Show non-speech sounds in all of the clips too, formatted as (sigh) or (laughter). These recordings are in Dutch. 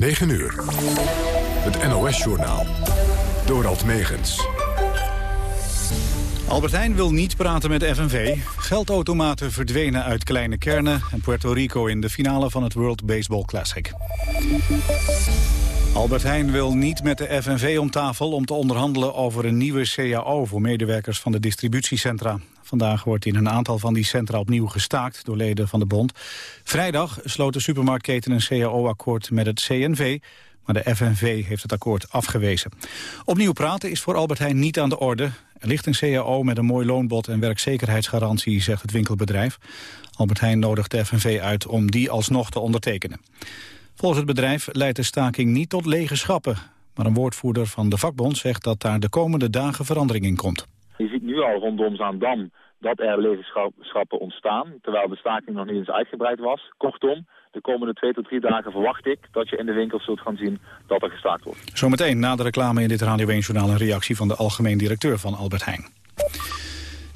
9 uur. Het NOS-journaal. Dorald Megens. Albert Heijn wil niet praten met FNV. Geldautomaten verdwenen uit kleine kernen... en Puerto Rico in de finale van het World Baseball Classic. Albert Heijn wil niet met de FNV om tafel om te onderhandelen over een nieuwe CAO voor medewerkers van de distributiecentra. Vandaag wordt in een aantal van die centra opnieuw gestaakt door leden van de bond. Vrijdag sloot de supermarktketen een CAO-akkoord met het CNV, maar de FNV heeft het akkoord afgewezen. Opnieuw praten is voor Albert Heijn niet aan de orde. Er ligt een CAO met een mooi loonbod en werkzekerheidsgarantie, zegt het winkelbedrijf. Albert Heijn nodigt de FNV uit om die alsnog te ondertekenen. Volgens het bedrijf leidt de staking niet tot lege schappen. Maar een woordvoerder van de vakbond zegt dat daar de komende dagen verandering in komt. Je ziet nu al rondom Zaandam dat er lege schappen ontstaan, terwijl de staking nog niet eens uitgebreid was. Kortom, de komende twee tot drie dagen verwacht ik dat je in de winkels zult gaan zien dat er gestaakt wordt. Zometeen na de reclame in dit Radio 1 Journaal een reactie van de algemeen directeur van Albert Heijn.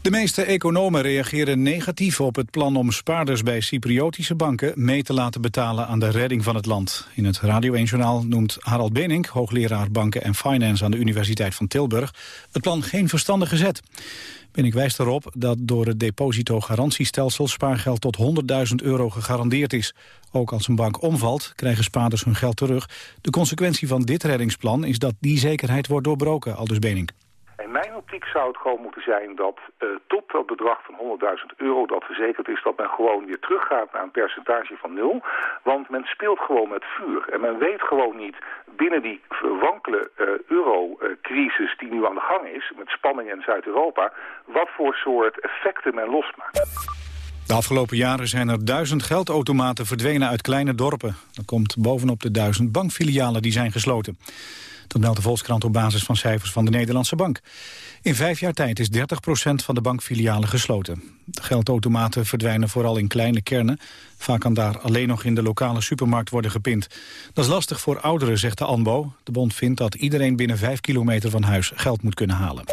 De meeste economen reageren negatief op het plan om spaarders bij Cypriotische banken mee te laten betalen aan de redding van het land. In het Radio 1-journaal noemt Harald Benink, hoogleraar banken en finance aan de Universiteit van Tilburg, het plan geen verstandige zet. Benink wijst erop dat door het depositogarantiestelsel spaargeld tot 100.000 euro gegarandeerd is. Ook als een bank omvalt, krijgen spaarders hun geld terug. De consequentie van dit reddingsplan is dat die zekerheid wordt doorbroken, aldus Benink. In mijn optiek zou het gewoon moeten zijn dat uh, tot dat bedrag van 100.000 euro dat verzekerd is, dat men gewoon weer teruggaat naar een percentage van nul. Want men speelt gewoon met vuur. En men weet gewoon niet binnen die wankele uh, eurocrisis die nu aan de gang is, met spanning in Zuid-Europa, wat voor soort effecten men losmaakt. De afgelopen jaren zijn er duizend geldautomaten verdwenen uit kleine dorpen. Dat komt bovenop de duizend bankfilialen die zijn gesloten. Dat meldt de Volkskrant op basis van cijfers van de Nederlandse Bank. In vijf jaar tijd is 30% van de bankfilialen gesloten. Geldautomaten verdwijnen vooral in kleine kernen. Vaak kan daar alleen nog in de lokale supermarkt worden gepind. Dat is lastig voor ouderen, zegt de ANBO. De bond vindt dat iedereen binnen vijf kilometer van huis geld moet kunnen halen.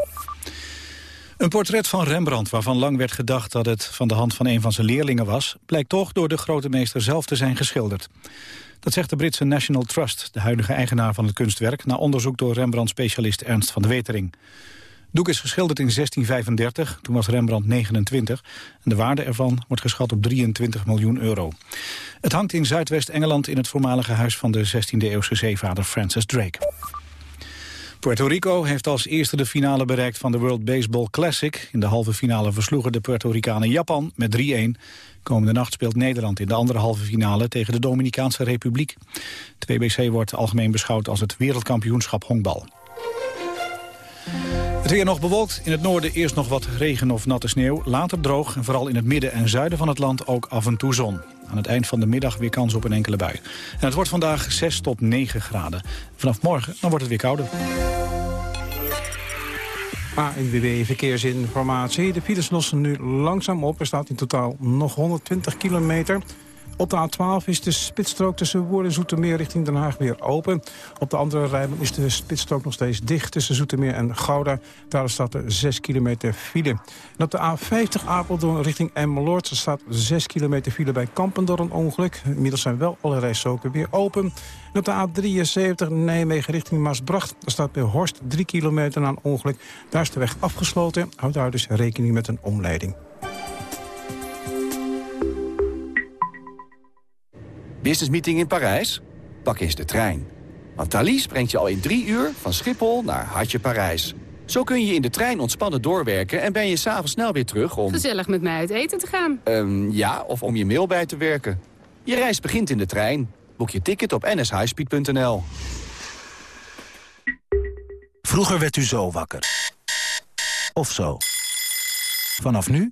Een portret van Rembrandt, waarvan lang werd gedacht dat het van de hand van een van zijn leerlingen was, blijkt toch door de grote meester zelf te zijn geschilderd. Dat zegt de Britse National Trust, de huidige eigenaar van het kunstwerk... na onderzoek door Rembrandt-specialist Ernst van de Wetering. Doek is geschilderd in 1635, toen was Rembrandt 29... en de waarde ervan wordt geschat op 23 miljoen euro. Het hangt in Zuidwest-Engeland in het voormalige huis... van de 16e-eeuwse zeevader Francis Drake. Puerto Rico heeft als eerste de finale bereikt van de World Baseball Classic. In de halve finale versloegen de Puerto Ricanen Japan met 3-1. Komende nacht speelt Nederland in de andere halve finale tegen de Dominicaanse Republiek. Het WBC wordt algemeen beschouwd als het wereldkampioenschap honkbal. Het weer nog bewolkt. In het noorden eerst nog wat regen of natte sneeuw. Later droog en vooral in het midden en zuiden van het land ook af en toe zon. Aan het eind van de middag weer kans op een enkele bui. En het wordt vandaag 6 tot 9 graden. Vanaf morgen dan wordt het weer kouder. ANWB Verkeersinformatie. De files lossen nu langzaam op. Er staat in totaal nog 120 kilometer. Op de A12 is de spitsstrook tussen Woerden en Zoetermeer richting Den Haag weer open. Op de andere rijbaan is de spitsstrook nog steeds dicht tussen Zoetermeer en Gouda. Daar staat er 6 kilometer file. Op de A50 Apeldoorn richting Emmeloord staat 6 kilometer file bij Kampen door een ongeluk. Inmiddels zijn wel alle rijstroken weer open. En op de A73 Nijmegen richting Maasbracht staat bij Horst 3 kilometer na een ongeluk. Daar is de weg afgesloten. Houd daar dus rekening met een omleiding. Business meeting in Parijs? Pak eens de trein. Want Thalys brengt je al in drie uur van Schiphol naar Hartje Parijs. Zo kun je in de trein ontspannen doorwerken en ben je s'avonds snel weer terug om... Gezellig met mij uit eten te gaan. Um, ja, of om je mail bij te werken. Je reis begint in de trein. Boek je ticket op nshighspeed.nl. Vroeger werd u zo wakker. Of zo. Vanaf nu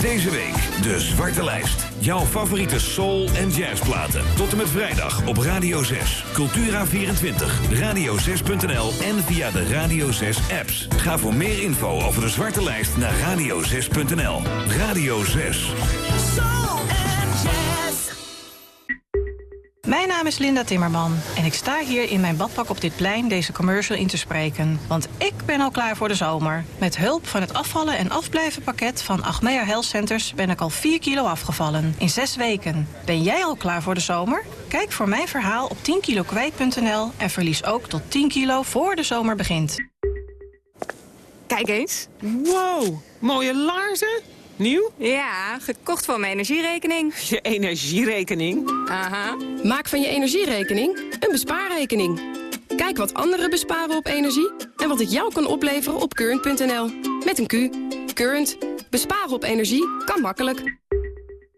Deze week de Zwarte Lijst. Jouw favoriete soul- en jazzplaten. Tot en met vrijdag op Radio 6. Cultura24, radio6.nl en via de Radio 6 apps. Ga voor meer info over de Zwarte Lijst naar radio6.nl. Radio 6. Soul Mijn naam is Linda Timmerman en ik sta hier in mijn badpak op dit plein deze commercial in te spreken. Want ik ben al klaar voor de zomer. Met hulp van het afvallen en afblijven pakket van Achmea Health Centers ben ik al 4 kilo afgevallen in 6 weken. Ben jij al klaar voor de zomer? Kijk voor mijn verhaal op 10kilokwijt.nl en verlies ook tot 10 kilo voor de zomer begint. Kijk eens. Wow, mooie laarzen. Nieuw? Ja, gekocht voor mijn energierekening. Je energierekening? Aha. Maak van je energierekening een bespaarrekening. Kijk wat anderen besparen op energie en wat het jou kan opleveren op current.nl. Met een Q. Current. Besparen op energie kan makkelijk.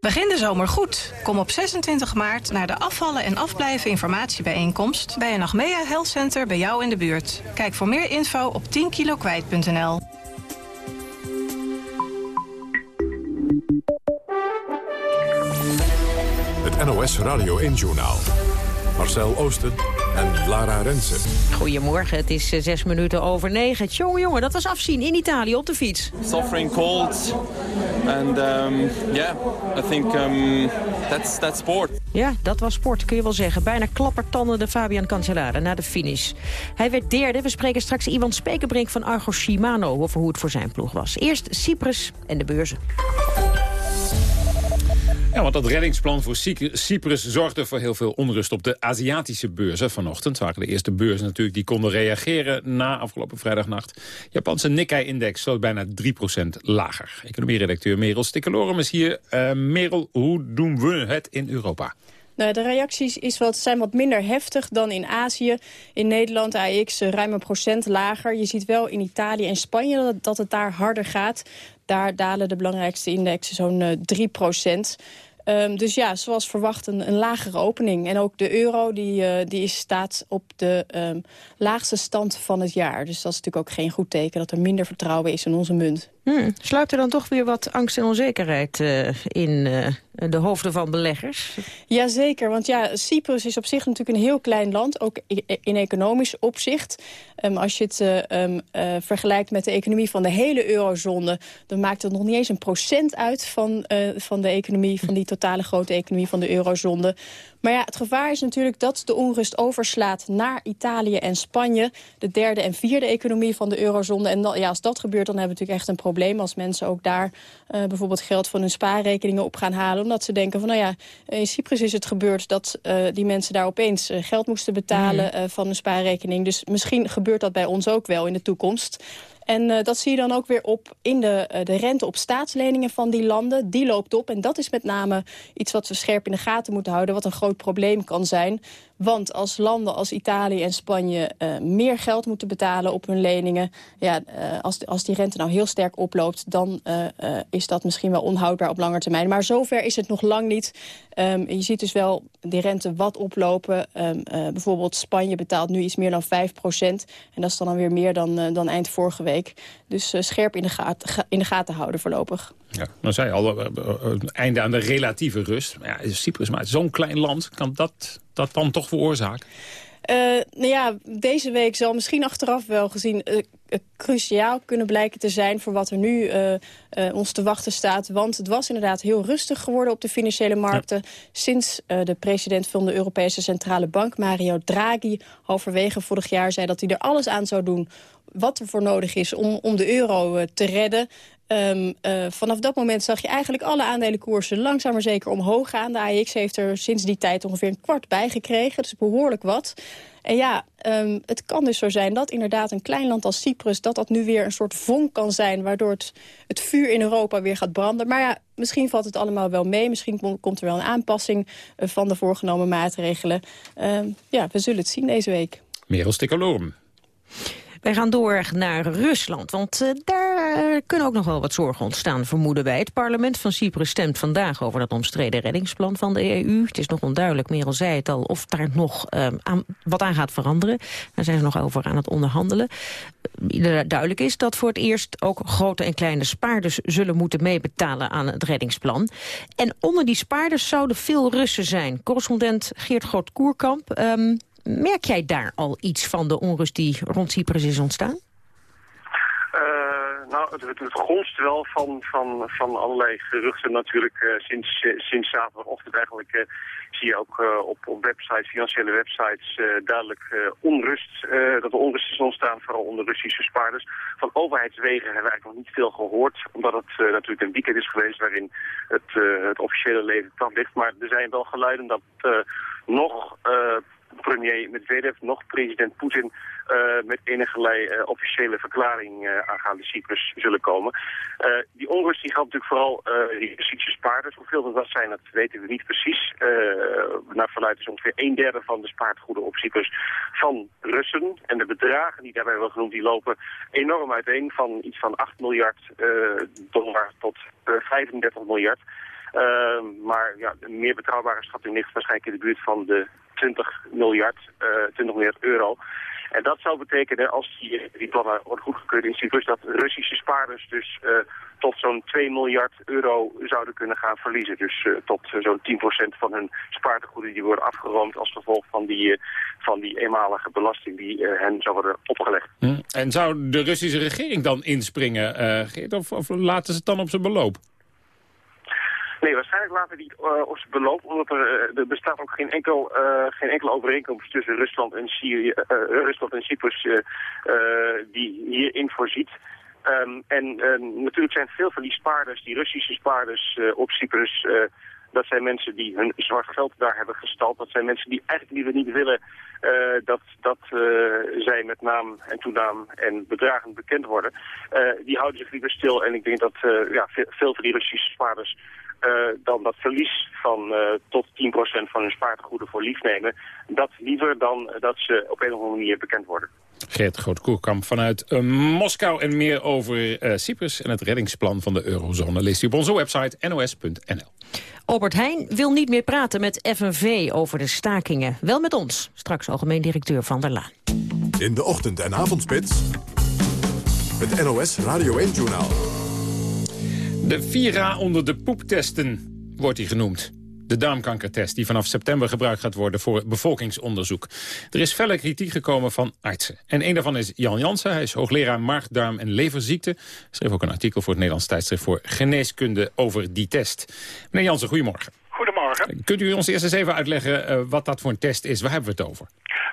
Begin de zomer goed. Kom op 26 maart naar de afvallen en afblijven informatiebijeenkomst... bij een Achmea Health Center bij jou in de buurt. Kijk voor meer info op 10kilokwijt.nl. NOS Radio 1-journaal. Marcel Oosten en Lara Rensen. Goedemorgen, het is eh, zes minuten over negen. Tjonge jongen, dat was afzien in Italië op de fiets. Suffering cold. And um, yeah, I think um, that's, that's sport. Ja, dat was sport, kun je wel zeggen. Bijna klappertanden de Fabian Cancellara na de finish. Hij werd derde. We spreken straks Ivan Spekerbrink van Argo Shimano... over hoe het voor zijn ploeg was. Eerst Cyprus en de beurzen. Ja, want dat reddingsplan voor Cyprus zorgde voor heel veel onrust op de Aziatische beurzen. Vanochtend waren de eerste beurzen natuurlijk die konden reageren na afgelopen vrijdagnacht. Japanse Nikkei-index sloot bijna 3% lager. Economie-redacteur Merel Stikkelorum is hier. Uh, Merel, hoe doen we het in Europa? Nou, de reacties is wat, zijn wat minder heftig dan in Azië. In Nederland, AX, ruim een procent lager. Je ziet wel in Italië en Spanje dat het daar harder gaat. Daar dalen de belangrijkste indexen zo'n uh, 3 procent. Um, dus ja, zoals verwacht een, lagere opening. En ook de euro die, uh, die staat op de um, laagste stand van het jaar. Dus dat is natuurlijk ook geen goed teken dat er minder vertrouwen is in onze munt. Hmm. Er dan toch weer wat angst en onzekerheid uh, in uh, de hoofden van beleggers? Jazeker, want ja, Cyprus is op zich natuurlijk een heel klein land, ook in economisch opzicht. Um, als je het uh, um, vergelijkt met de economie van de hele eurozone... dan maakt het nog niet eens een procent uit van, van de economie... van die totale grote economie van de eurozone. Maar ja, het gevaar is natuurlijk dat de onrust overslaat naar Italië en Spanje. De derde en vierde economie van de eurozone. En ja, als dat gebeurt, dan hebben we natuurlijk echt een probleem. Als mensen ook daar uh, bijvoorbeeld geld van hun spaarrekeningen op gaan halen. Omdat ze denken van, nou ja, in Cyprus is het gebeurd dat uh, die mensen daar opeens uh, geld moesten betalen uh, van hun spaarrekening. Dus misschien gebeurt dat bij ons ook wel in de toekomst. En uh, dat zie je dan ook weer op in de, uh, de rente op staatsleningen van die landen. Die loopt op en dat is met name iets wat we scherp in de gaten moeten houden... wat een groot probleem kan zijn. Want als landen als Italië en Spanje uh, meer geld moeten betalen op hun leningen... Ja, als, als die rente nou heel sterk oploopt... dan is dat misschien wel onhoudbaar op lange termijn. Maar zover is het nog lang niet. Um, je ziet dus wel die rente wat oplopen. Um, bijvoorbeeld Spanje betaalt nu iets meer dan 5 procent. En dat is dan, dan weer meer dan, dan eind vorige week. Dus scherp in de, gaten, in de gaten houden voorlopig. Ja, nou zei je al, uh, uh, einde aan de relatieve rust. Maar ja, Cyprus, maar zo'n klein land, kan dat, dat dan toch veroorzaken? Uh, nou ja, deze week zal misschien achteraf wel gezien uh, cruciaal kunnen blijken te zijn... voor wat er nu uh, ons te wachten staat. Want het was inderdaad heel rustig geworden op de financiële markten... Ja. sinds de president van de Europese Centrale Bank, Mario Draghi... halverwege vorig jaar zei dat hij er alles aan zou doen wat er voor nodig is om, om de euro te redden. Um, uh, vanaf dat moment zag je eigenlijk alle aandelenkoersen langzaam maar zeker omhoog gaan. De AEX heeft er sinds die tijd ongeveer een kwart bij gekregen. Dus behoorlijk wat. En ja, um, het kan dus zo zijn dat inderdaad een klein land als Cyprus... dat dat nu weer een soort vonk kan zijn... waardoor het, het vuur in Europa weer gaat branden. Maar ja, misschien valt het allemaal wel mee. Misschien komt er wel een aanpassing uh, van de voorgenomen maatregelen. Um, ja, we zullen het zien deze week. Merel Stikkerlorum. Wij gaan door naar Rusland, want uh, daar kunnen ook nog wel wat zorgen ontstaan, vermoeden wij. Het parlement van Cyprus stemt vandaag over dat omstreden reddingsplan van de EU. Het is nog onduidelijk, Merel zei het al, of daar nog uh, aan, wat aan gaat veranderen. Daar zijn ze nog over aan het onderhandelen. Uh, duidelijk is dat voor het eerst ook grote en kleine spaarders zullen moeten meebetalen aan het reddingsplan. En onder die spaarders zouden veel Russen zijn. Correspondent Geert Groot-Koerkamp... Um, Merk jij daar al iets van de onrust die rond Cyprus is ontstaan? Uh, nou, het, het, gonst wel van, van, van allerlei geruchten natuurlijk uh, sinds, uh, sinds zaterdagochtend eigenlijk zie je ook eh, op, op websites, financiële websites, eh, duidelijk eh, onrust, eh, dat er onrust is ontstaan, vooral onder Russische spaarders. Van overheidswegen hebben we eigenlijk nog niet veel gehoord, omdat het eh, natuurlijk een weekend is geweest waarin het, eh, het officiële leven plat ligt. Maar er zijn wel geluiden dat eh, nog eh, premier Medvedev, nog president Poetin eh, met enige uh, officiële verklaring uh, aangaande Cyprus zullen komen. Die onrust die geldt natuurlijk vooral die Russische spaarders. Hoeveel er dat zijn, dat weten we niet precies. naar verluidt is ongeveer een derde van de spaartegoeden op Cyprus van Russen. En de bedragen die daarbij wel genoemd, die lopen enorm uiteen. Van iets van 8 miljard dollar tot 35 miljard. Maar ja, een meer betrouwbare schatting ligt waarschijnlijk in de buurt van de 20 miljard, uh, 20 miljard euro. En dat zou betekenen, als die, die plannen worden goedgekeurd in Cyprus, dat Russische spaarders dus uh, tot zo'n 2 miljard euro zouden kunnen gaan verliezen. Dus uh, tot zo'n 10% van hun spaartegoeden die worden afgeroomd als gevolg van die, van die eenmalige belasting die hen zou worden opgelegd. Hm. En zou de Russische regering dan inspringen, Geert, of, of laten ze het dan op zijn beloop? Nee, waarschijnlijk laten die uh, op zijn beloop, omdat er, uh, er bestaat ook geen, enkel, uh, geen enkele overeenkomst tussen Rusland en, Syrië, Rusland en Cyprus die hierin voorziet. Um, en natuurlijk zijn veel van die spaarders, die Russische spaarders op Cyprus, dat zijn mensen die hun zwart geld daar hebben gestald. Dat zijn mensen die eigenlijk liever niet willen dat, dat zij met naam en toenaam en bedragen bekend worden. die houden zich liever stil en ik denk dat ja, veel van die Russische spaarders dan dat verlies van tot 10% van hun spaartegoeden voor lief nemen. Dat liever dan dat ze op een of andere manier bekend worden. Geert Groot-Koerkamp vanuit Moskou en meer over Cyprus en het reddingsplan van de eurozone leest u op onze website nos.nl. Albert Heijn wil niet meer praten met FNV over de stakingen. Wel met ons, straks algemeen directeur Van der Laan. In de ochtend- en avondspits, het NOS Radio 1-journaal. De Vira onder de poeptesten wordt die genoemd. De darmkankertest die vanaf september gebruikt gaat worden voor bevolkingsonderzoek. Er is felle kritiek gekomen van artsen. En een daarvan is Jan Jansen. Hij is hoogleraar maag, darm en leverziekten. Schreef ook een artikel voor het Nederlands tijdschrift voor geneeskunde over die test. Meneer Jansen, goedemorgen. Goedemorgen. Kunt u ons eerst eens even uitleggen uh, wat dat voor een test is? Waar hebben we het over?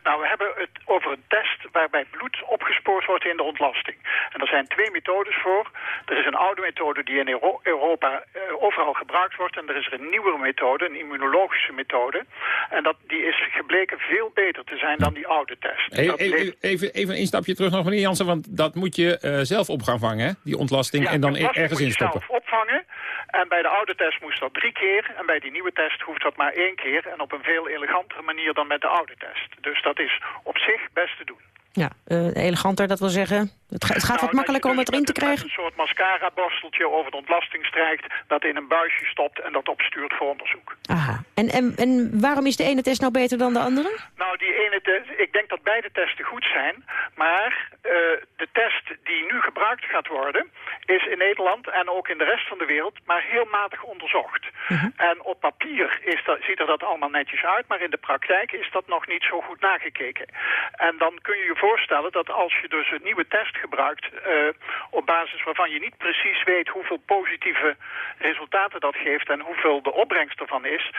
Nou, we hebben over een test waarbij bloed opgespoord wordt in de ontlasting. En er zijn twee methodes voor. Er is een oude methode die in Euro Europa uh, overal gebruikt wordt. En er is er een nieuwere methode, een immunologische methode. En dat, die is gebleken veel beter te zijn dan die oude test. Hey, even, even, even een stapje terug nog, meneer Jansen. Want dat moet je uh, zelf op gaan vangen, hè? die ontlasting. Ja, en dan ergens instoppen. zelf opvangen. En bij de oude test moest dat drie keer. En bij die nieuwe test hoeft dat maar één keer. En op een veel elegantere manier dan met de oude test. Dus dat is op zich best te doen. Ja, uh, eleganter, dat wil zeggen... Het, ga, het gaat nou, wat makkelijker om het erin te krijgen? een soort mascara-borsteltje over de ontlasting strijkt... dat in een buisje stopt en dat opstuurt voor onderzoek. Aha. En, en, en waarom is de ene test nou beter dan de andere? Nou, die ene test, ik denk dat beide testen goed zijn. Maar uh, de test die nu gebruikt gaat worden... is in Nederland en ook in de rest van de wereld... maar heel matig onderzocht. Uh -huh. En op papier is dat, ziet er dat allemaal netjes uit... maar in de praktijk is dat nog niet zo goed nagekeken. En dan kun je je voorstellen dat als je dus een nieuwe test gebruikt... Uh, op basis waarvan je niet precies weet hoeveel positieve resultaten dat geeft... en hoeveel de opbrengst ervan is...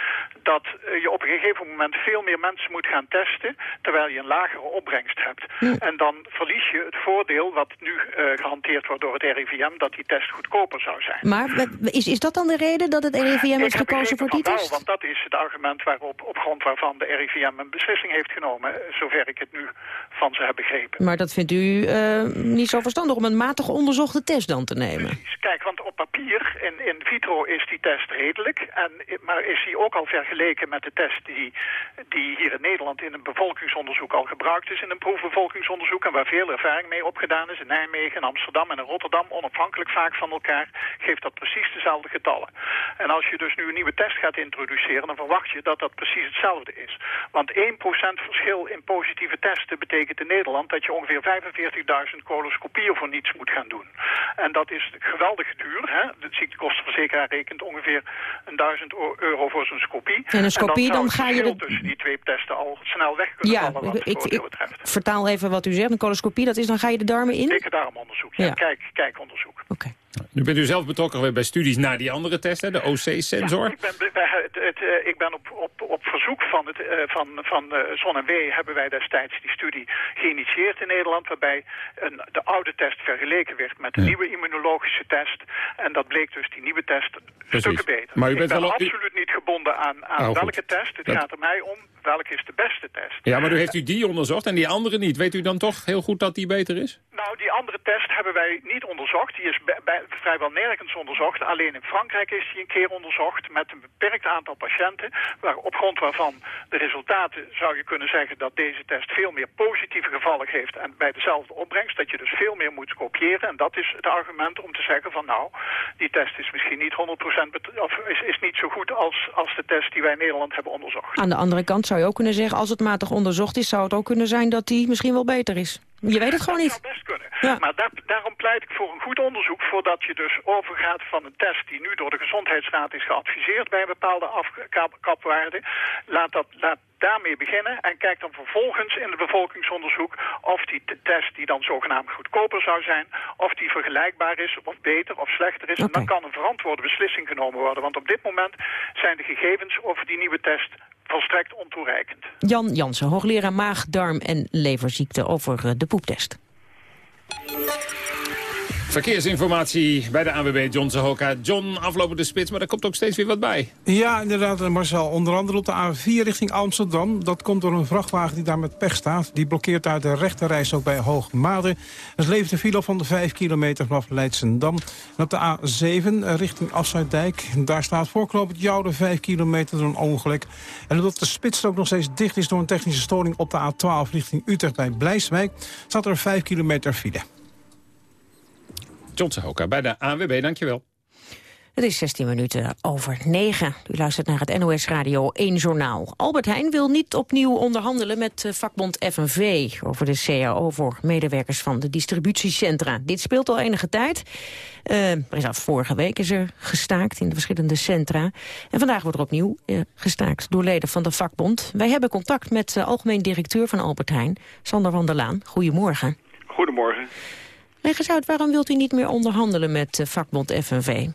dat uh, je op een gegeven moment veel meer mensen moet gaan testen... terwijl je een lagere opbrengst hebt. Ja. En dan verlies je het voordeel wat nu uh, gehanteerd wordt door het RIVM... dat die test goedkoper zou zijn. Maar is, is dat dan de reden dat het RIVM heeft gekozen voor die test? Wel, want dat is het argument waarop, op grond waarvan de RIVM een beslissing heeft genomen... zover ik het nu van ze heb begrepen. Maar dat vindt u uh, niet zo verstandig om een matig onderzochte test dan te nemen? Kijk, want op papier, in, in vitro is die test redelijk. En, maar is die ook al vergeleken met de test die, die hier in Nederland in een bevolkingsonderzoek al gebruikt is. In een proefbevolkingsonderzoek en waar veel ervaring mee opgedaan is. In Nijmegen, Amsterdam en in Rotterdam, onafhankelijk vaak van elkaar, geeft dat precies dezelfde getallen. En als je dus nu een nieuwe test gaat introduceren, dan verwacht je dat dat precies hetzelfde is. Want 1% verschil in positieve testen betekent in Nederland dat je ongeveer 45.000 coloscopieën voor niets moet gaan doen. En dat is geweldig duur. Hè? De ziektekostenverzekeraar rekent ongeveer 1000 euro voor zijn scopie. En een scopie, en dan, dan ga je... De... tussen die twee testen al snel weg kunnen ja, vallen wat ik, ik, vertaal even wat u zegt. Een coloscopie, dat is dan ga je de darmen in? Dikke darmonderzoek, ja. ja. Kijk, kijkonderzoek. Oké. Okay. Nu bent u zelf betrokken geweest bij studies naar die andere test, hè, de OC-sensor. Ja, ik ben, het, het, eh, ik ben op, op, op verzoek van, het, eh, van, van uh, Zon en W hebben wij destijds die studie geïnitieerd in Nederland... waarbij een, de oude test vergeleken werd met de nieuwe immunologische test. En dat bleek dus die nieuwe test Precies. stukken beter. Maar u bent ik ben wel absoluut niet gebonden aan, aan Oh, goed. welke test. Het Dat- gaat er mij om welke is de beste test. Ja, maar nu heeft u die onderzocht en die andere niet. Weet u dan toch heel goed dat die beter is? Nou, die andere test hebben wij niet onderzocht. Die is bij, bij- vrijwel nergens onderzocht. Alleen in Frankrijk is die een keer onderzocht met een beperkt aantal patiënten. Waar, op grond waarvan de resultaten zou je kunnen zeggen dat deze test veel meer positieve gevallen geeft. En bij dezelfde opbrengst dat je dus veel meer moet kopiëren. En dat is het argument om te zeggen van nou, die test is misschien niet 100% bet- of is, is niet zo goed als, als de test die wij in Nederland hebben onderzocht. Aan de andere kant zou je ook kunnen zeggen... als het matig onderzocht is, zou het ook kunnen zijn dat die misschien wel beter is. Je weet het gewoon niet. best kunnen. Maar daar, daarom pleit ik voor een goed onderzoek... voordat je dus overgaat van een test die nu door de Gezondheidsraad is geadviseerd... bij een bepaalde afkapwaarde. Laat, dat, laat daarmee beginnen en kijk dan vervolgens in het bevolkingsonderzoek... of die test die dan zogenaamd goedkoper zou zijn... of die vergelijkbaar is, of beter of slechter is. En dan kan een verantwoorde beslissing genomen worden. Want op dit moment zijn de gegevens over die nieuwe test volstrekt ontoereikend. Jan Jansen, hoogleraar maag, darm en leverziekte over eh, de poeptest. Verkeersinformatie bij de ANWB John Zahoka. John, aflopen de spits, maar er komt ook steeds weer wat bij. Ja, inderdaad, Marcel. Onder andere op de A4 richting Amsterdam. Dat komt door een vrachtwagen die daar met pech staat. Die blokkeert uit de rechterreis ook bij Hoogmade. Dat levert een file van de 5 kilometer vanaf Leidsendam. En op de A7 eh, richting Afsluitdijk. Daar staat voorknopend Joude 5 kilometer door een ongeluk. En omdat de spits ook nog steeds dicht is door een technische storing op de A12 richting Utrecht bij Blijswijk... staat er 5 kilometer file. John Zahoka bij de ANWB, dankjewel. Het is 16 minuten over 9. U luistert naar het NOS Radio 1 Journaal. Albert Heijn wil niet opnieuw onderhandelen met eh, vakbond FNV... over de CAO voor medewerkers van de distributiecentra. Dit speelt al enige tijd. Eh, er is al vorige week is er gestaakt in de verschillende centra. En vandaag wordt er opnieuw eh, gestaakt door leden van de vakbond. Wij hebben contact met de algemeen directeur van Albert Heijn, Sander van der Laan. Goedemorgen. Goedemorgen. Leg eens uit, waarom wilt u niet meer onderhandelen met eh, vakbond FNV?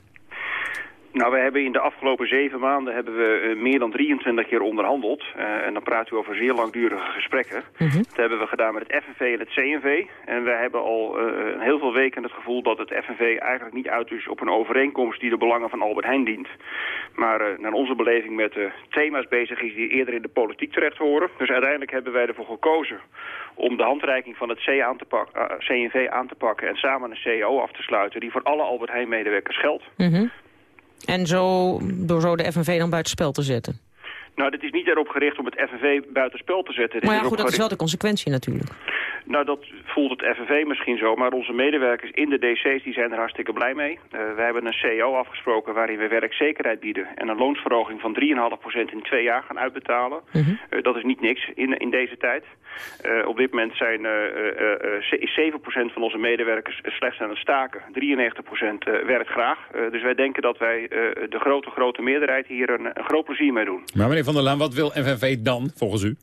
Nou, we hebben in de afgelopen zeven maanden hebben we eh, meer dan 23 keer onderhandeld. Eh, en dan praat u over zeer langdurige gesprekken. Dat hebben we gedaan met het FNV en het CNV. En we hebben al eh, heel veel weken het gevoel dat het FNV eigenlijk niet uit is op een overeenkomst die de belangen van Albert Heijn dient. Maar naar onze beleving met thema's bezig is die eerder in de politiek terecht horen. Dus uiteindelijk hebben wij ervoor gekozen om de handreiking van het C aan te CNV aan te pakken en samen een CAO af te sluiten die voor alle Albert Heijn medewerkers geldt. Mhm. En zo, door zo de FNV dan buitenspel te zetten. Nou, dit is niet erop gericht om het FNV buitenspel te zetten. Dit Maar ja, goed, dat is wel de consequentie natuurlijk. Nou, dat voelt het FNV misschien zo, maar onze medewerkers in de DC's die zijn er hartstikke blij mee. Eh we hebben een CEO afgesproken waarin we werkzekerheid bieden en een loonsverhoging van 3,5% in twee jaar gaan uitbetalen. Eh, dat is niet niks in, in deze tijd. Eh, op dit moment zijn, eh, eh, eh, is 7% van onze medewerkers slechts aan het staken. 93% eh, werkt graag. Eh, dus wij denken dat wij eh, de grote, grote meerderheid hier een, een groot plezier mee doen. Maar meneer Van der Laan, wat wil FNV dan, volgens u?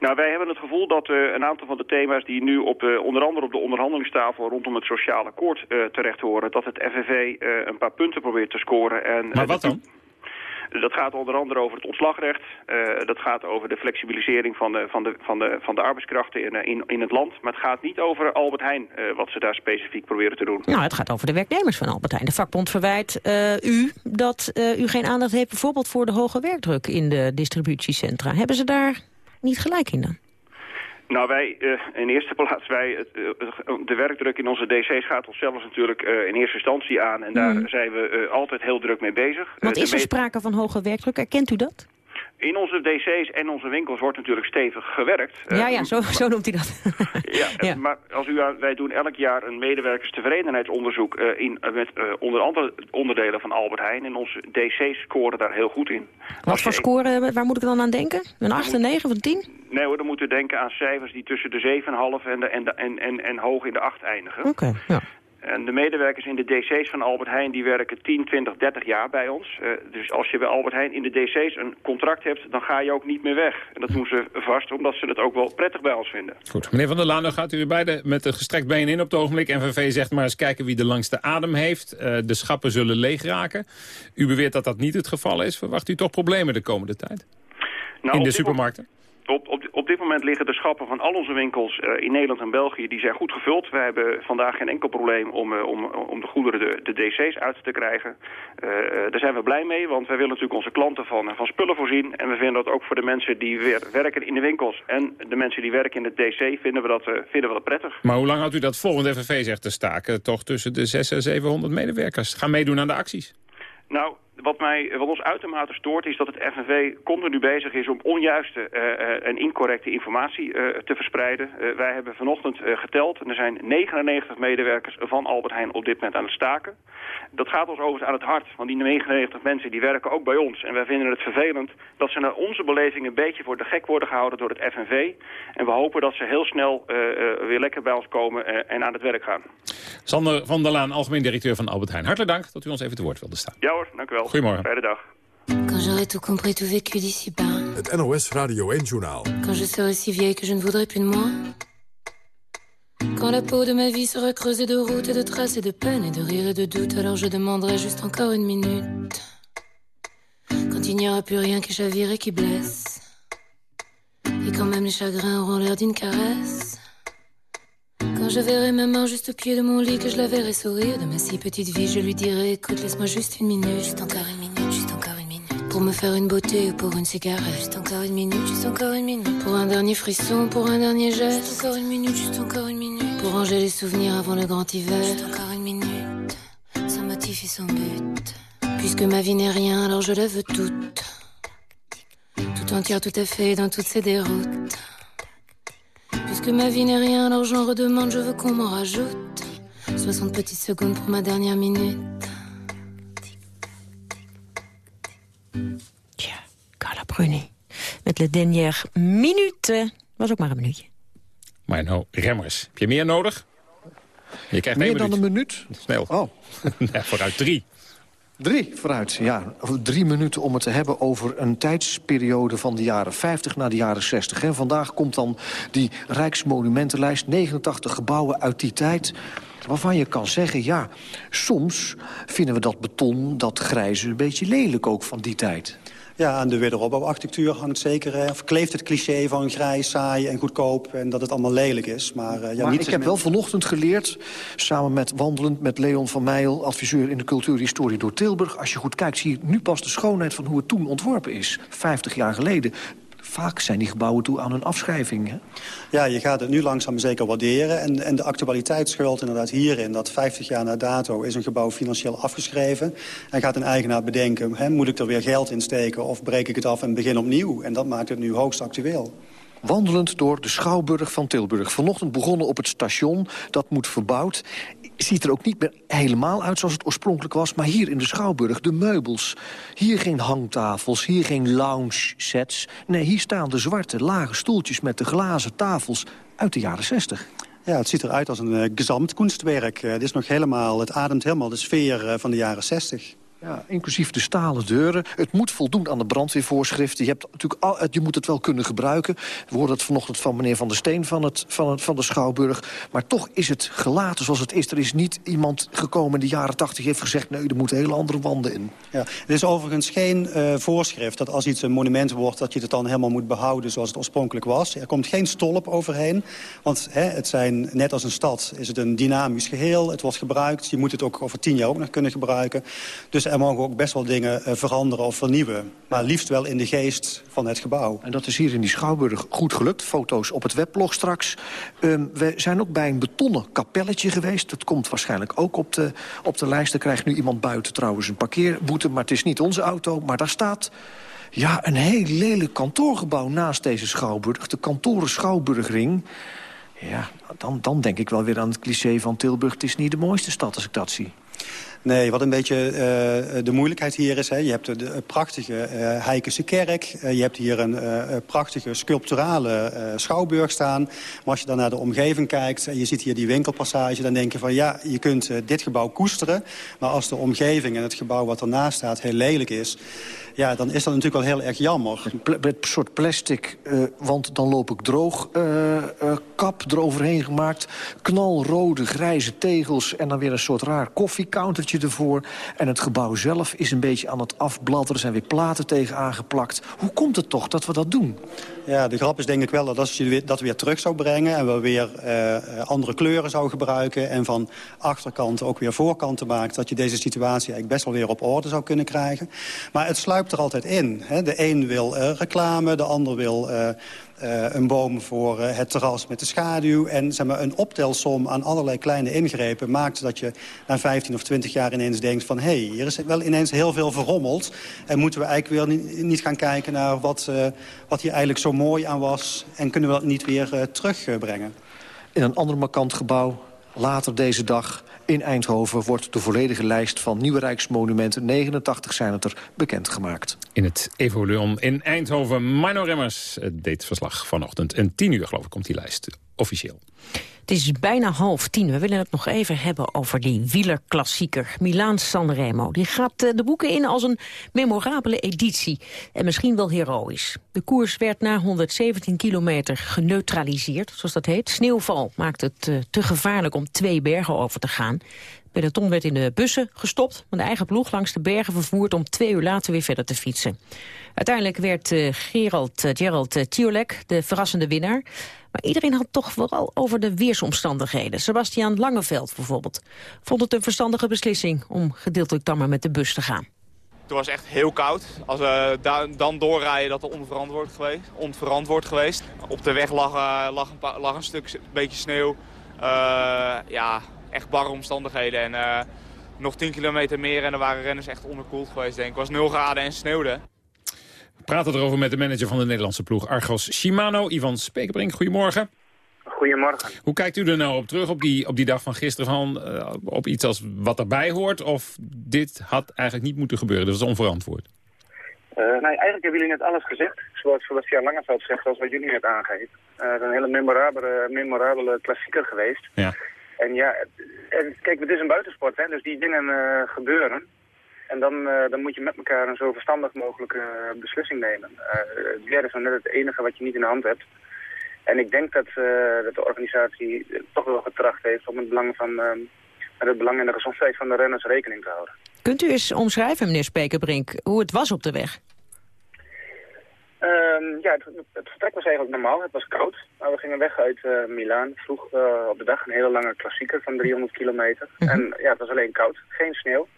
Nou, wij hebben het gevoel dat eh, een aantal van de thema's die nu op, eh, onder andere op de onderhandelingstafel rondom het sociaal akkoord eh, terecht horen, dat het FNV een paar punten probeert te scoren. En, Maar wat dan? Dat gaat onder andere over het ontslagrecht. eh, dat gaat over de flexibilisering van de, van de, van de, van de arbeidskrachten in, eh, in, in het land. Maar het gaat niet over Albert Heijn, eh, wat ze daar specifiek proberen te doen. Nou, het gaat over de werknemers van Albert Heijn. De vakbond verwijt u dat u geen aandacht heeft... bijvoorbeeld voor de hoge werkdruk in de distributiecentra. Hebben ze daar niet gelijk in dan? Nou, wij, eh, in eerste plaats, wij, het, eh, de werkdruk in onze DC's gaat ons zelfs natuurlijk eh, in eerste instantie aan. En daar Mhm. zijn we altijd heel druk mee bezig. Want is er sprake van hoge werkdruk? Erkent u dat? In onze DC's en onze winkels wordt natuurlijk stevig gewerkt. Eh, ja, ja, zo, zo noemt hij dat. (laughs) Ja, eh, maar als u, aan- wij doen elk jaar een medewerkerstevredenheidsonderzoek eh, in, eh, met eh, onder andere onderdelen van Albert Heijn. En onze DC's scoren daar heel goed in. Wat voor score, waar moet ik dan aan denken? Een 8, een 9 of een 10? Nee hoor, dan moeten we denken aan cijfers die tussen de 7,5 en, de, en, de, en, en, en hoog in de 8 eindigen. Oké, ja. En de medewerkers in de DC's van Albert Heijn die werken 10, 20, 30 jaar bij ons. Uh, dus als je bij Albert Heijn in de DC's een contract hebt, dan ga je ook niet meer weg. En dat doen ze vast, omdat ze het ook wel prettig bij ons vinden. Goed, meneer Van der Laan, dan gaat u weer beide met een gestrekt been in op het ogenblik. NVV zegt maar eens kijken wie de langste adem heeft. Uh, de schappen zullen leeg raken. U beweert dat dat niet het geval is. Verwacht u toch problemen de komende tijd? Nou, in de supermarkten? Op, op, op, dit moment liggen de schappen van al onze winkels uh, in Nederland en België die zijn goed gevuld. Wij hebben vandaag geen enkel probleem om, uh, om, om de goederen de, de DC's uit te krijgen. Uh, daar zijn we blij mee, want wij willen natuurlijk onze klanten van, van spullen voorzien. En we vinden dat ook voor de mensen die weer werken in de winkels en de mensen die werken in de DC vinden we dat, vinden we dat prettig. Maar hoe lang houdt u dat vol? Want FNV zegt te staken toch tussen de 600 en 700 medewerkers. Gaan meedoen aan de acties. Nou, wat, mij, wat ons uitermate stoort is dat het FNV continu bezig is om onjuiste uh, en incorrecte informatie uh, te verspreiden. wij hebben vanochtend geteld en er zijn 99 medewerkers van Albert Heijn op dit moment aan het staken. Dat gaat ons overigens aan het hart, want die 99 mensen die werken ook bij ons. En wij vinden het vervelend dat ze naar onze beleving een beetje voor de gek worden gehouden door het FNV. En we hopen dat ze heel snel weer lekker bij ons komen en aan het werk gaan. Sander van der Laan, algemeen directeur van Albert Heijn. Hartelijk dank dat u ons even te woord wilde staan. Ja hoor, dank u wel. Goedemorgen. Fijne dag. Quand j'aurai tout compris, tout vécu d'ici bas. Het NOS Radio 1 Journaal. Quand je serai si vieille que je ne voudrais plus de moi. Quand la peau de ma vie sera creusée de routes et de traces et de peine et de rire et de doute, alors je demanderai juste encore une minute. Quand il n'y aura plus rien qui chavire et qui blesse. Et quand même les chagrins auront l'air d'une caresse. Je verrai ma main juste au pied de mon lit, que je la verrai sourire de ma si petite vie, je lui dirai écoute, laisse-moi juste une minute, juste encore une minute, juste encore une minute. Pour me faire une beauté ou pour une cigarette, juste encore une minute, juste encore une minute. Pour un dernier frisson, pour un dernier geste, juste encore une minute, juste encore une minute. Pour ranger les souvenirs avant le grand hiver, juste encore une minute. Son motif et son but. Puisque ma vie n'est rien, alors je la veux toute. Tout entière, tout à fait, dans toutes ses déroutes. Puisque ma vie n'est rien, alors j'en redemande, je veux qu'on m'en rajoute. 60 petites secondes pour ma dernière minute. Tja, Carla Bruni. Met Le Dernière Minute. Was ook maar een minuutje. Maar nou, remmers. Heb je meer nodig? Je krijgt meer dan minuut. een minuut? Snel. Oh. (laughs) ja, vooruit drie. Drie vooruit, ja. Drie minuten om het te hebben over een tijdsperiode van de jaren 50 naar de jaren 60. En vandaag komt dan die Rijksmonumentenlijst, 89 gebouwen uit die tijd waarvan je kan zeggen, ja, soms vinden we dat beton, dat grijze... een beetje lelijk ook van die tijd. Ja, aan de wederopbouwarchitectuur hangt zeker... Eh, of kleeft het cliché van grijs, saai en goedkoop... en dat het allemaal lelijk is. Maar, uh, ja, maar niet ik heb wel vanochtend geleerd, samen met wandelend... met Leon van Meijel, adviseur in de cultuurhistorie door Tilburg... als je goed kijkt, zie je nu pas de schoonheid van hoe het toen ontworpen is. 50 jaar geleden. Vaak zijn die gebouwen toe aan een afschrijving. Hè? Ja, je gaat het nu langzaam zeker waarderen. En, en de actualiteit schuilt inderdaad hierin... dat 50 jaar na dato is een gebouw financieel afgeschreven... en gaat een eigenaar bedenken... Hè, moet ik er weer geld in steken of breek ik het af en begin opnieuw? En dat maakt het nu hoogst actueel. Wandelend door de Schouwburg van Tilburg. Vanochtend begonnen op het station, dat moet verbouwd. Ziet er ook niet meer helemaal uit zoals het oorspronkelijk was... maar hier in de Schouwburg, de meubels. Hier geen hangtafels, hier geen lounge sets. Nee, hier staan de zwarte, lage stoeltjes met de glazen tafels uit de jaren 60. Ja, het ziet eruit als een uh, gezamtkunstwerk. Uh, het, is nog helemaal, het ademt helemaal de sfeer uh, van de jaren 60. Ja, inclusief de stalen deuren. Het moet voldoen aan de brandweervoorschriften. Je, hebt natuurlijk je moet het wel kunnen gebruiken. We hoorden het vanochtend van meneer Van der Steen van, het, van, het, van de Schouwburg. Maar toch is het gelaten zoals het is. Er is niet iemand gekomen in de jaren tachtig heeft gezegd... nee, er moeten hele andere wanden in. Ja, het is overigens geen uh, voorschrift dat als iets een monument wordt... dat je het dan helemaal moet behouden zoals het oorspronkelijk was. Er komt geen stolp overheen. Want hè, het zijn, net als een stad is het een dynamisch geheel. Het wordt gebruikt. Je moet het ook over tien jaar ook nog kunnen gebruiken. Dus er mogen ook best wel dingen uh, veranderen of vernieuwen. Maar liefst wel in de geest van het gebouw. En dat is hier in die Schouwburg goed gelukt. Foto's op het weblog straks. Um, we zijn ook bij een betonnen kapelletje geweest. Dat komt waarschijnlijk ook op de, op de lijst. Er krijgt nu iemand buiten trouwens een parkeerboete. Maar het is niet onze auto. Maar daar staat... Ja, een heel lelijk kantoorgebouw naast deze Schouwburg. De kantoren Schouwburgring. Ja, dan, dan denk ik wel weer aan het cliché van Tilburg. Het is niet de mooiste stad als ik dat zie. Nee, wat een beetje uh, de moeilijkheid hier is... Hè, je hebt de, de prachtige uh, Heikense kerk. Je hebt hier een prachtige sculpturale schouwburg staan. Maar als je dan naar de omgeving kijkt... en je ziet hier die winkelpassage... dan denk je van ja, je kunt dit gebouw koesteren... maar als de omgeving en het gebouw wat ernaast staat heel lelijk is ja, dan is dat natuurlijk wel heel erg jammer. Met een soort plastic, uh, want dan loop ik droog, uh, uh, kap eroverheen gemaakt. Knalrode, grijze tegels en dan weer een soort raar koffiecountertje ervoor. En het gebouw zelf is een beetje aan het afbladderen. Er zijn weer platen tegen aangeplakt. Hoe komt het toch dat we dat doen? Ja, de grap is denk ik wel dat als je dat weer terug zou brengen... en we weer andere kleuren zou gebruiken... en van achterkant ook weer voorkanten maakt... dat je deze situatie eigenlijk best wel weer op orde zou kunnen krijgen. Maar het sluit er altijd in. Hè. De een wil uh, reclame, de ander wil uh, uh, een boom voor het terras met de schaduw. En zeg maar, een optelsom aan allerlei kleine ingrepen maakt dat je na 15 of 20 jaar ineens denkt van... hé, hey, hier is wel ineens heel veel verrommeld. En moeten we eigenlijk weer niet, niet gaan kijken naar wat, wat hier eigenlijk zo mooi aan was... en kunnen we dat niet weer terugbrengen. In een ander markant gebouw, later deze dag in Eindhoven wordt de volledige lijst van nieuwe rijksmonumenten, 89 zijn het er, bekendgemaakt. In het Evoluon in Eindhoven, Mino Remmers deed verslag vanochtend. En 10 uur geloof ik komt die lijst officieel. Het is bijna half tien. We willen het nog even hebben over die wielerklassieker. Milaan Sanremo. Die gaat eh, de boeken in als een memorabele editie. En misschien wel heroïs. De koers werd na 117 kilometer geneutraliseerd, zoals dat heet. Sneeuwval maakt het uh, te gevaarlijk om twee bergen over te gaan. Peloton werd in de bussen gestopt, met de eigen ploeg langs de bergen vervoerd om twee uur later weer verder te fietsen. Uiteindelijk werd uh, Gerald, uh, Gerald uh, Tiolek de verrassende winnaar. Maar iedereen had toch vooral over de weersomstandigheden. Sebastian Langeveld bijvoorbeeld vond het een verstandige beslissing om gedeeltelijk dan maar met de bus te gaan. Het was echt heel koud. Als we dan doorrijden, dat onverantwoord geweest. Onverantwoord geweest. Op de weg lag, lag, een, lag een stuk een beetje sneeuw. ja, echt barre omstandigheden. En uh, nog 10 kilometer meer en er waren renners echt onderkoeld geweest, denk ik. Het was 0 graden en sneeuwde. We praten erover met de manager van de Nederlandse ploeg Argos Shimano, Ivan Spekerbrink. Goedemorgen. Goedemorgen. Hoe kijkt u er nou op terug op die, op die dag van gisteren? Van, uh, op iets als wat erbij hoort? Of dit had eigenlijk niet moeten gebeuren? Dat was onverantwoord. Uh, nou, eigenlijk hebben jullie net alles gezegd. Zoals Sebastian Langeveld zegt, zoals wat jullie net aangeeft. Uh, het is een hele memorabele, memorabele klassieker geweest. Ja. En ja, en kijk, het is een buitensport, hè, dus die dingen uh, gebeuren. En dan, uh, dan moet je met elkaar een zo verstandig mogelijke uh, beslissing nemen. het weer is net het enige wat je niet in de hand hebt. En ik denk dat, dat de organisatie toch wel getracht heeft om het belang, van, het belang en de gezondheid van de renners rekening te houden. Kunt u eens omschrijven, meneer Spekerbrink, hoe het was op de weg? Um, ja, het, het, vertrek was eigenlijk normaal. Het was koud. Maar we gingen weg uit uh, Milaan. Vroeg uh, op de dag een hele lange klassieker van 300 kilometer. Mm -hmm. En ja, het was alleen koud. Geen sneeuw.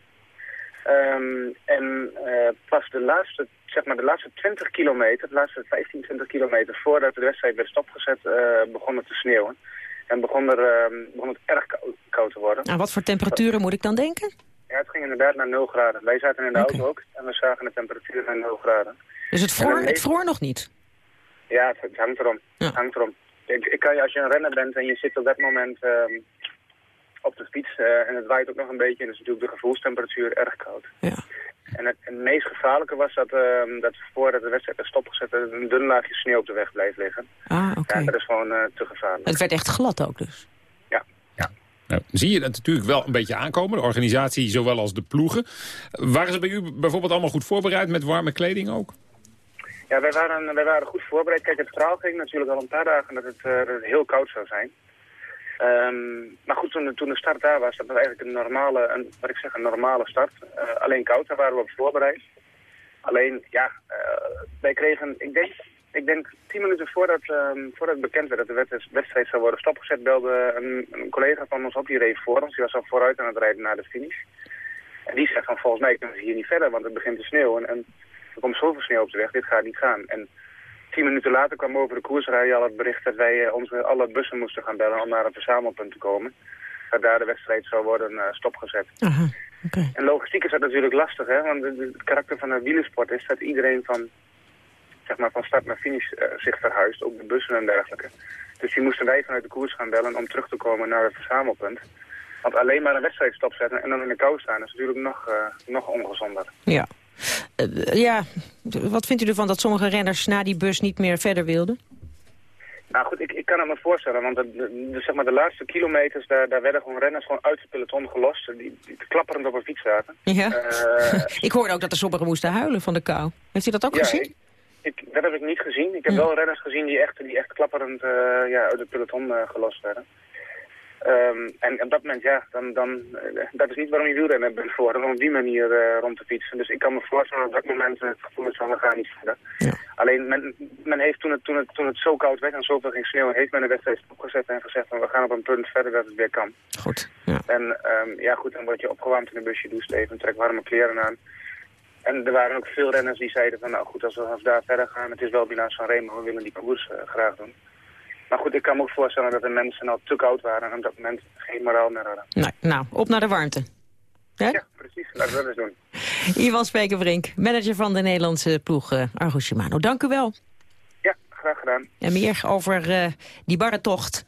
Um, en uh, pas de laatste, zeg maar de laatste 20 kilometer, de laatste 15, 20 kilometer voordat de wedstrijd werd stopgezet, begon het te sneeuwen. En begon, er, begon het erg koud, te worden. Aan wat voor temperaturen moet ik dan denken? Ja, het ging inderdaad naar 0 graden. Wij zaten in de okay. auto ook en we zagen de temperatuur naar 0 graden. Dus het vroor, het vroor nog niet? Ja, het, hangt erom. Ja. Het hangt erom. Ik, ik kan je, als je een renner bent en je zit op dat moment um, op de fiets uh, en het waait ook nog een beetje, en is natuurlijk de gevoelstemperatuur erg koud. Ja. En het, het, meest gevaarlijke was dat, uh, dat voordat de wedstrijd werd stopgezet, dat een dun laagje sneeuw op de weg bleef liggen. Ah, oké. Okay. Ja, dat is gewoon uh, te gevaarlijk. Het werd echt glad ook dus? Ja. ja. Nou, zie je dat natuurlijk wel een beetje aankomen, de organisatie zowel als de ploegen. Waren ze bij u bijvoorbeeld allemaal goed voorbereid met warme kleding ook? Ja, wij waren, wij waren goed voorbereid. Kijk, het verhaal ging natuurlijk al een paar dagen dat het, uh, dat het heel koud zou zijn. Um, maar goed, toen, toen de start daar was, dat was eigenlijk een normale, een, wat ik zeg, een normale start. Uh, alleen koud, daar waren we op voorbereid. Alleen, ja, uh, wij kregen, ik denk, ik denk tien minuten voordat, um, voordat bekend werd dat de wedstrijd zou worden stopgezet, belde een, een collega van ons op, die reed voor ons. Die was al vooruit aan het rijden naar de finish. En die zei van, volgens mij kunnen we hier niet verder, want het begint te sneeuwen. En, er komt zoveel sneeuw op de weg, dit gaat niet gaan. En tien minuten later kwam over de koersrij al het bericht dat wij uh, onze alle bussen moesten gaan bellen om naar een verzamelpunt te komen. Dat daar de wedstrijd zou worden uh, stopgezet. Aha, okay. En logistiek is dat natuurlijk lastig, hè? want het karakter van de wielersport is dat iedereen van, zeg maar, van start naar finish uh, zich verhuist, ook de bussen en dergelijke. Dus die moesten wij vanuit de koers gaan bellen om terug te komen naar het verzamelpunt. Want alleen maar een wedstrijd stopzetten en dan in de kou staan... is natuurlijk nog, uh, nog ongezonder. Ja. Uh, ja, wat vindt u ervan dat sommige renners na die bus niet meer verder wilden? Nou goed, ik, ik kan het me voorstellen, want de, de, zeg maar de laatste kilometers, daar, daar werden gewoon renners gewoon uit het peloton gelost, die, die klapperend op een fiets zaten. Ja. Uh, (laughs) ik hoorde ook dat er sommigen moesten huilen van de kou. Heeft u dat ook gezien? Ik, ik, dat heb ik niet gezien. Ik heb wel renners gezien die echt, die echt klapperend uh, ja, uit het peloton uh, gelost werden. Um, en op dat moment, ja, dan, dan, uh, dat is niet waarom je wielrenner bent voor, om op die manier uh, rond te fietsen. Dus ik kan me voorstellen op dat moment het gevoel is van we gaan niet verder. Ja. Alleen men, men heeft toen het, toen, het, toen het zo koud werd en zoveel ging sneeuwen, heeft men de wedstrijd opgezet en gezegd van we gaan op een punt verder dat het weer kan. Goed. Ja. En um, ja goed, dan word je opgewarmd in een busje, doucht even, trek warme kleren aan. En er waren ook veel renners die zeiden van nou goed, als we, daar verder gaan, het is wel bilanz van Remo, we willen die koers uh, graag doen. Maar goed, ik kan me ook voorstellen dat de mensen al te koud waren en op dat moment geen moraal meer hadden. Nee, nou, op naar de warmte. Ja, precies. Laten we dat eens doen. Ivan Spekerbrink, manager van de Nederlandse ploeg uh, Argo Shimano. Dank u wel. Ja, graag gedaan. En meer over uh, die barre tocht.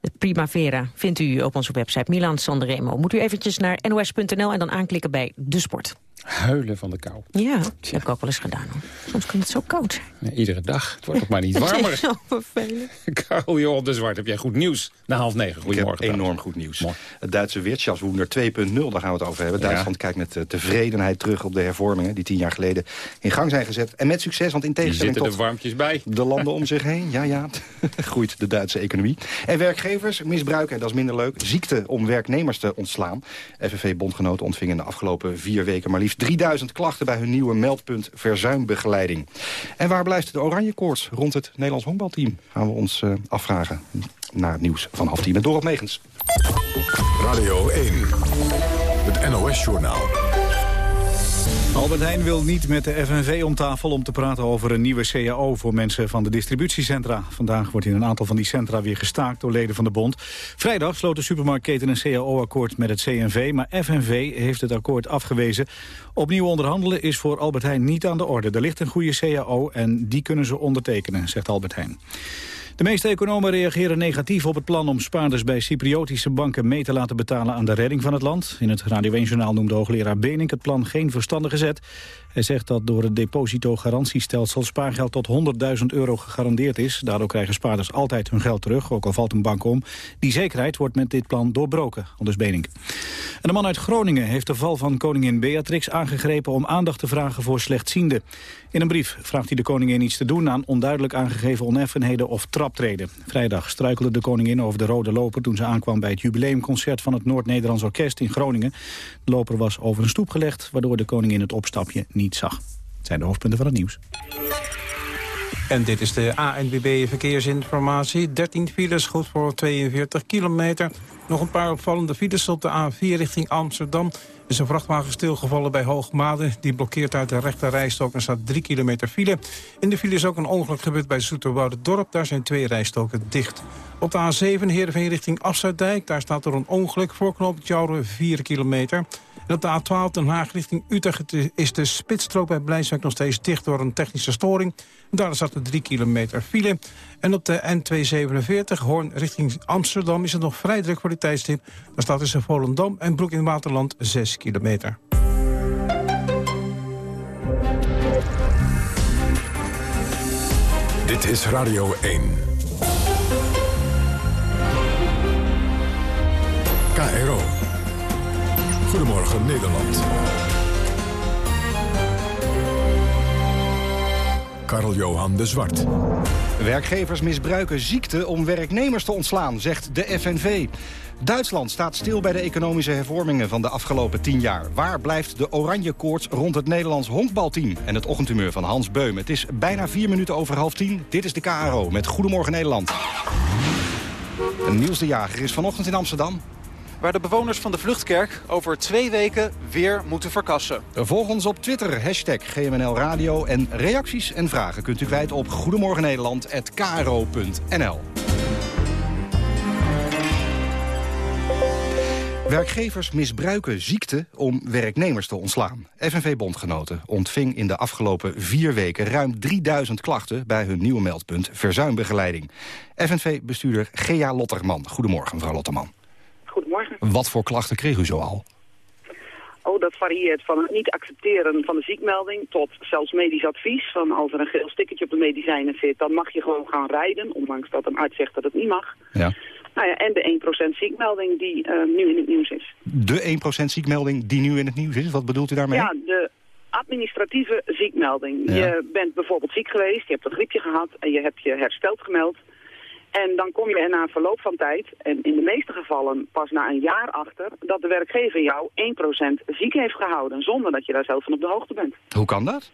De Primavera vindt u op onze website Milan Sanremo. Moet u eventjes naar nos.nl en dan aanklikken bij de sport. Huilen van de kou. Ja, dat heb ik ook wel eens gedaan. Hoor. Soms kan het zo koud zijn. Ja, iedere dag. Het wordt toch maar niet warmer. (laughs) Het is zo (laughs) vervelend. Karel Johan de Zwart, heb jij goed nieuws? Na half negen. Goedemorgen. Ik heb enorm goed nieuws. Mooi. Het Duitse Wirtschaftswunder 2.0, daar gaan we het over hebben. Ja. Duitsland kijkt met uh, tevredenheid terug op de hervormingen... die tien jaar geleden in gang zijn gezet. En met succes, want in tegenstelling tot... er warmpjes bij. De landen om zich heen, ja, ja, (laughs) groeit de Duitse economie. En werkgevers misbruiken, en dat is minder leuk... ziekte om werknemers te ontslaan. FNV-bondgenoten ontvingen de afgelopen vier weken maar liefst 3000 klachten bij hun nieuwe meldpunt verzuimbegeleiding. En waar blijft de oranje koorts rond het Nederlands honkbalteam? Gaan we ons uh, afvragen naar het nieuws van half tien met Dorot Megens. Radio 1, het NOS-journaal. Albert Heijn wil niet met de FNV om tafel om te praten over een nieuwe CAO voor mensen van de distributiecentra. Vandaag wordt in een aantal van die centra weer gestaakt door leden van de bond. Vrijdag sloot de supermarktketen een CAO-akkoord met het CNV, maar FNV heeft het akkoord afgewezen. Opnieuw onderhandelen is voor Albert Heijn niet aan de orde. Er ligt een goede CAO en die kunnen ze ondertekenen, zegt Albert Heijn. De meeste economen reageren negatief op het plan om spaarders bij Cypriotische banken mee te laten betalen aan de redding van het land. In het Radio 1-journaal noemde hoogleraar Benink het plan geen verstandige zet. Hij zegt dat door het depositogarantiestelsel spaargeld tot 100.000 euro gegarandeerd is. Daardoor krijgen spaarders altijd hun geld terug, ook al valt een bank om. Die zekerheid wordt met dit plan doorbroken, aldus Benink. En de man uit Groningen heeft de val van koningin Beatrix aangegrepen om aandacht te vragen voor slechtzienden. In een brief vraagt hij de koningin iets te doen aan onduidelijk aangegeven oneffenheden of traptreden. Vrijdag struikelde de koningin over de rode loper toen ze aankwam bij het jubileumconcert van het Noord-Nederlands Orkest in Groningen. De loper was over een stoep gelegd, waardoor de koningin het opstapje niet zag. Het zijn de hoofdpunten van het nieuws. En dit is de ANWB Verkeersinformatie. 13 files, goed voor 42 kilometer. Nog een paar opvallende files op de A4 richting Amsterdam. Er is een vrachtwagen stilgevallen bij Hoogmade. Die blokkeert uit de rechte en staat 3 kilometer file. In de file is ook een ongeluk gebeurd bij Dorp. Daar zijn twee rijstoken dicht. Op de A7 Heerenveen richting Afsluitdijk. Daar staat er een ongeluk voor knooppunt Jouren 4 kilometer. En op de A12 Den Haag richting Utrecht is de spitsstrook bij Blijswijk nog steeds dicht door een technische storing. Daar staat er 3 kilometer file. En op de N247 Hoorn richting Amsterdam is het nog vrij druk voor de tijdstip. Daar staat tussen Volendam en Broek in Waterland 6 kilometer. Dit is Radio 1. KRO. Goedemorgen Nederland. Karl-Johan de Zwart. Werkgevers misbruiken ziekte om werknemers te ontslaan, zegt de FNV. Duitsland staat stil bij de economische hervormingen van de afgelopen tien jaar. Waar blijft de oranje koorts rond het Nederlands honkbalteam? En het ochtendhumeur van Hans Beum. Het is bijna vier minuten over half tien. Dit is de KRO met Goedemorgen Nederland. Niels de Jager is vanochtend in Amsterdam waar de bewoners van de Vluchtkerk over twee weken weer moeten verkassen. Volg ons op Twitter, hashtag GMNL Radio. En reacties en vragen kunt u kwijt op goedemorgennederland.kro.nl. Werkgevers misbruiken ziekte om werknemers te ontslaan. FNV-bondgenoten ontving in de afgelopen vier weken ruim 3000 klachten... bij hun nieuwe meldpunt verzuimbegeleiding. FNV-bestuurder Gea Lotterman. Goedemorgen, mevrouw Lotterman. Goedemorgen. Wat voor klachten kreeg u zoal? Oh, dat varieert van het niet accepteren van de ziekmelding tot zelfs medisch advies. Van als er een geel stickertje op de medicijnen zit, dan mag je gewoon gaan rijden. Ondanks dat een arts zegt dat het niet mag. Ja. Nou ja, en de 1% ziekmelding die eh, nu in het nieuws is. De 1% ziekmelding die nu in het nieuws is, wat bedoelt u daarmee? Ja, de administratieve ziekmelding. Ja. Je bent bijvoorbeeld ziek geweest, je hebt een griepje gehad en je hebt je hersteld gemeld. En dan kom je er na verloop van tijd, en in de meeste gevallen pas na een jaar achter, dat de werkgever jou 1% ziek heeft gehouden, zonder dat je daar zelf van op de hoogte bent. Hoe kan dat?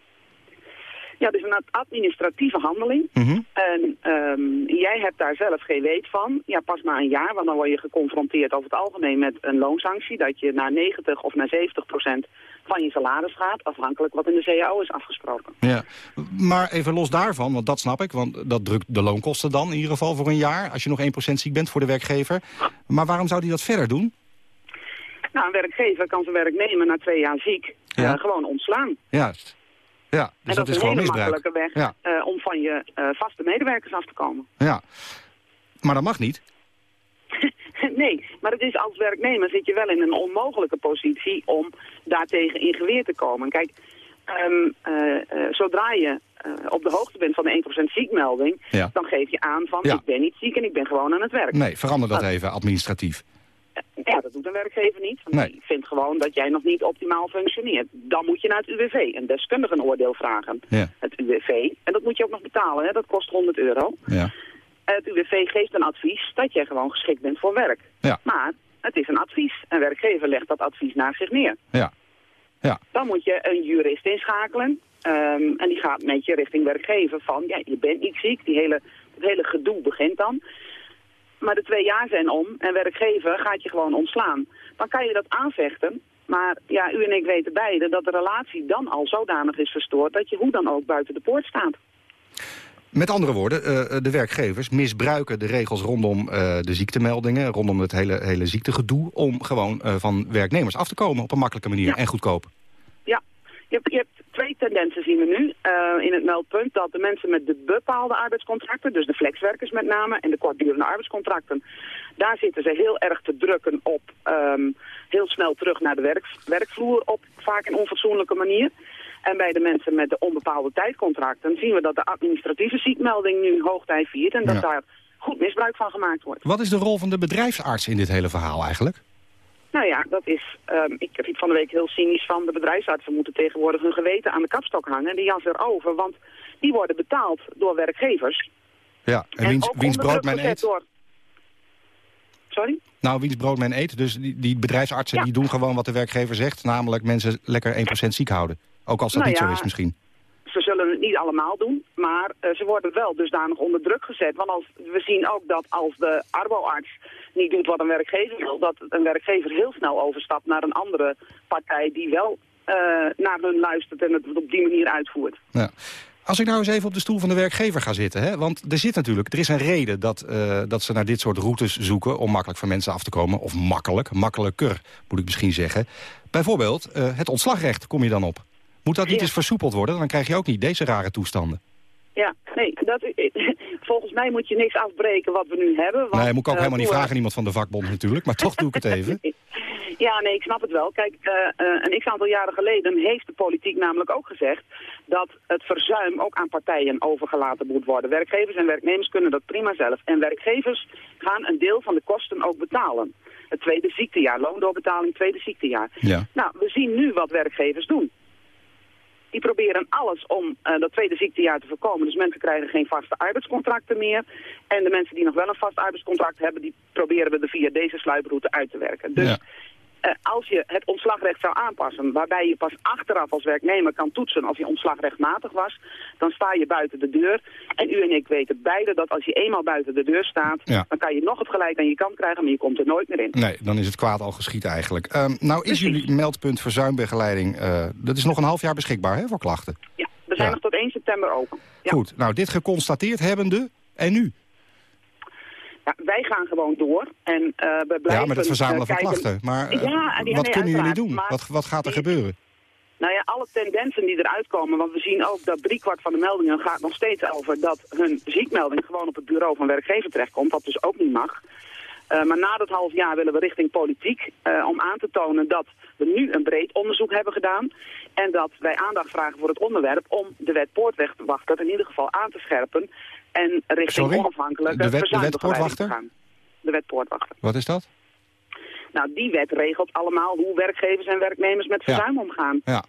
Ja, is een administratieve handeling. Mhm. En ehm, jij hebt daar zelf geen weet van. Ja, pas na een jaar, want dan word je geconfronteerd over het algemeen met een loonsanctie. Dat je naar 90 of naar 70 procent van je salaris gaat, afhankelijk wat in de CAO is afgesproken. Ja. Maar even los daarvan, want dat snap ik, want dat drukt de loonkosten dan in ieder geval voor een jaar, als je nog 1% ziek bent voor de werkgever. Maar waarom zou die dat verder doen? Nou, een werkgever kan zijn werknemer na twee jaar ziek Ja. eh, gewoon ontslaan. Juist. Ja, dus en dat, dat, is is een gewoon hele misbruik. makkelijke weg Ja. eh, om van je eh, vaste medewerkers af te komen. Ja. Maar dat mag niet. (laughs) nee, maar het is als werknemer zit je wel in een onmogelijke positie om daartegen in geweer te komen. Kijk, ehm, eh, zodra je op de hoogte bent van de 1% ziekmelding, Ja. dan geef je aan van Ja. ik ben niet ziek en ik ben gewoon aan het werk. Nee, verander dat Ah. even administratief. Ja, dat doet een werkgever niet. Want Nee. die vindt gewoon dat jij nog niet optimaal functioneert. Dan moet je naar het UWV, een deskundige een oordeel vragen. Ja. Het UWV, en dat moet je ook nog betalen, hè? dat kost 100 euro. Ja. Het UWV geeft een advies dat jij gewoon geschikt bent voor werk. Ja. Maar het is een advies. Een werkgever legt dat advies naar zich neer. Ja. Ja. Dan moet je een jurist inschakelen. ehm, en die gaat met je richting werkgever van, ja, je bent niet ziek. Die hele, het hele gedoe begint dan. Maar de twee jaar zijn om en werkgever gaat je gewoon ontslaan. Dan kan je dat aanvechten. Maar ja, u en ik weten beide dat de relatie dan al zodanig is verstoord... dat je hoe dan ook buiten de poort staat. Met andere woorden, eh, de werkgevers misbruiken de regels rondom eh, de ziektemeldingen... rondom het hele, hele ziektegedoe... om gewoon eh, van werknemers af te komen op een makkelijke manier en goedkoop. Je hebt, je hebt twee tendensen zien we nu eh, in het meldpunt. Dat de mensen met de bepaalde arbeidscontracten, dus de flexwerkers met name... en de kortdurende arbeidscontracten, daar zitten ze heel erg te drukken op... ehm, heel snel terug naar de werk, werkvloer op vaak een onfatsoenlijke manier. En bij de mensen met de onbepaalde tijdcontracten zien we dat de administratieve ziekmelding nu hoogtij viert... en dat Ja. daar goed misbruik van gemaakt wordt. Wat is de rol van de bedrijfsarts in dit hele verhaal eigenlijk? Nou ja, dat is, ehm, ik riep van de week heel cynisch van de bedrijfsartsen moeten tegenwoordig hun geweten aan de kapstok hangen. En die jas erover, want die worden betaald door werkgevers. Ja, en, wiens, brood men eet? Door... Sorry? Nou, wiens brood men eet. Dus die, die bedrijfsartsen die doen gewoon wat de werkgever zegt. Namelijk mensen lekker 1% ziek houden. Ook als dat Nou niet zo is misschien. Ze zullen het niet allemaal doen, maar eh, ze worden wel dusdanig onder druk gezet. Want als, we zien ook dat als de arboarts niet doet wat een werkgever wil... dat een werkgever heel snel overstapt naar een andere partij... die wel eh, naar hun luistert en het op die manier uitvoert. Ja. Als ik nou eens even op de stoel van de werkgever ga zitten... Hè, want er zit natuurlijk, er is een reden dat, eh, dat ze naar dit soort routes zoeken... om makkelijk van mensen af te komen. Of makkelijk, makkelijker moet ik misschien zeggen. Bijvoorbeeld het ontslagrecht kom je dan op. Moet dat niet Ja. eens versoepeld worden? Dan krijg je ook niet deze rare toestanden. Ja, nee, dat, (laughs) volgens mij moet je niks afbreken wat we nu hebben. Want, nee, moet ik ook eh, helemaal niet vragen aan iemand van de vakbond natuurlijk. Maar toch doe ik het even. (laughs) Ja, nee, ik snap het wel. Kijk, eh, eh, een x-aantal jaren geleden heeft de politiek namelijk ook gezegd... dat het verzuim ook aan partijen overgelaten moet worden. Werkgevers en werknemers kunnen dat prima zelf. En werkgevers gaan een deel van de kosten ook betalen. Het tweede ziektejaar, loondoorbetaling, tweede ziektejaar. Ja. Nou, we zien nu wat werkgevers doen. Die proberen alles om eh, dat tweede ziektejaar te voorkomen. Dus mensen krijgen geen vaste arbeidscontracten meer. En de mensen die nog wel een vast arbeidscontract hebben... die proberen we er via deze sluiproute uit te werken. Dus. Eh, als je het ontslagrecht zou aanpassen... waarbij je pas achteraf als werknemer kan toetsen of je ontslag rechtmatig was... dan sta je buiten de deur. En u en ik weten beide dat als je eenmaal buiten de deur staat... Ja. dan kan je nog het gelijk aan je kant krijgen... maar je komt er nooit meer in. Nee, dan is het kwaad al geschied eigenlijk. Ehm, nou is jullie meldpunt verzuimbegeleiding... eh, dat is nog een half jaar beschikbaar hè, voor klachten. Ja, we zijn Ja. nog tot 1 september open. Ja. Goed, nou dit geconstateerd hebbende. En nu? Ja, wij gaan gewoon door. En eh, we blijven Ja, met het verzamelen eh, van klachten. Maar eh, Ja, die- wat kunnen jullie doen? Wat, wat gaat er gebeuren? Nou ja, alle tendensen die eruit komen, want we zien ook dat driekwart van de meldingen gaat nog steeds over dat hun ziekmelding gewoon op het bureau van werkgever terechtkomt, wat dus ook niet mag. Eh, maar na dat half jaar willen we richting politiek eh, om aan te tonen dat we nu een breed onderzoek hebben gedaan. En dat wij aandacht vragen voor het onderwerp om de wet poortwachter in ieder geval aan te scherpen. En richting Sorry? onafhankelijke De wet- de wet poortwachter? gaan. De wet poortwachter. Wat is dat? Nou, die wet regelt allemaal hoe werkgevers en werknemers met Ja. verzuim omgaan. Ja.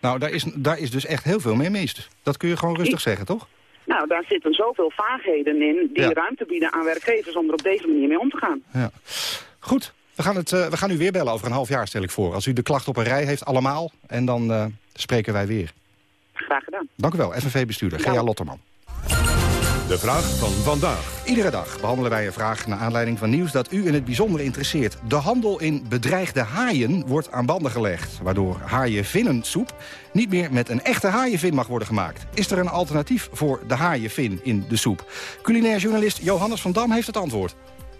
Nou, daar is, daar is dus echt heel veel mee mis. Dat kun je gewoon rustig zeggen, toch? Nou, daar zitten zoveel vaagheden in die Ja. ruimte bieden aan werkgevers om er op deze manier mee om te gaan. Ja. Goed, we gaan, het, eh, we gaan u weer bellen over een half jaar, stel ik voor. Als u de klacht op een rij heeft, allemaal. En dan eh, spreken wij weer. Graag gedaan. Dank u wel, FNV-bestuurder Gea Lotterman. De vraag van vandaag. Iedere dag behandelen wij een vraag naar aanleiding van nieuws dat u in het bijzonder interesseert. De handel in bedreigde haaien wordt aan banden gelegd. Waardoor haaienvinnensoep niet meer met een echte haaienvin mag worden gemaakt. Is er een alternatief voor de haaienvin in de soep? Culinair journalist Johannes van Dam heeft het antwoord.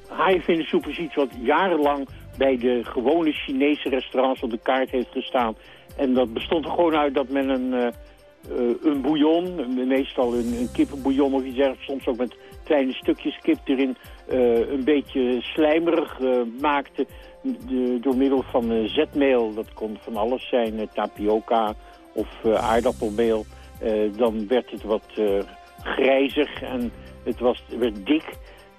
Haaienvinnensoep is iets wat jarenlang bij de gewone Chinese restaurants op de kaart heeft gestaan. En dat bestond er gewoon uit dat men een, eh, eh, een bouillon, meestal een, een kippenbouillon of iets dergelijks, soms ook met kleine stukjes kip erin, eh, een beetje slijmerig eh, maakte de- door middel van eh, zetmeel. Dat kon van alles zijn, eh, tapioca of eh, aardappelmeel. Eh, dan werd het wat eh, grijzig en het was, werd dik.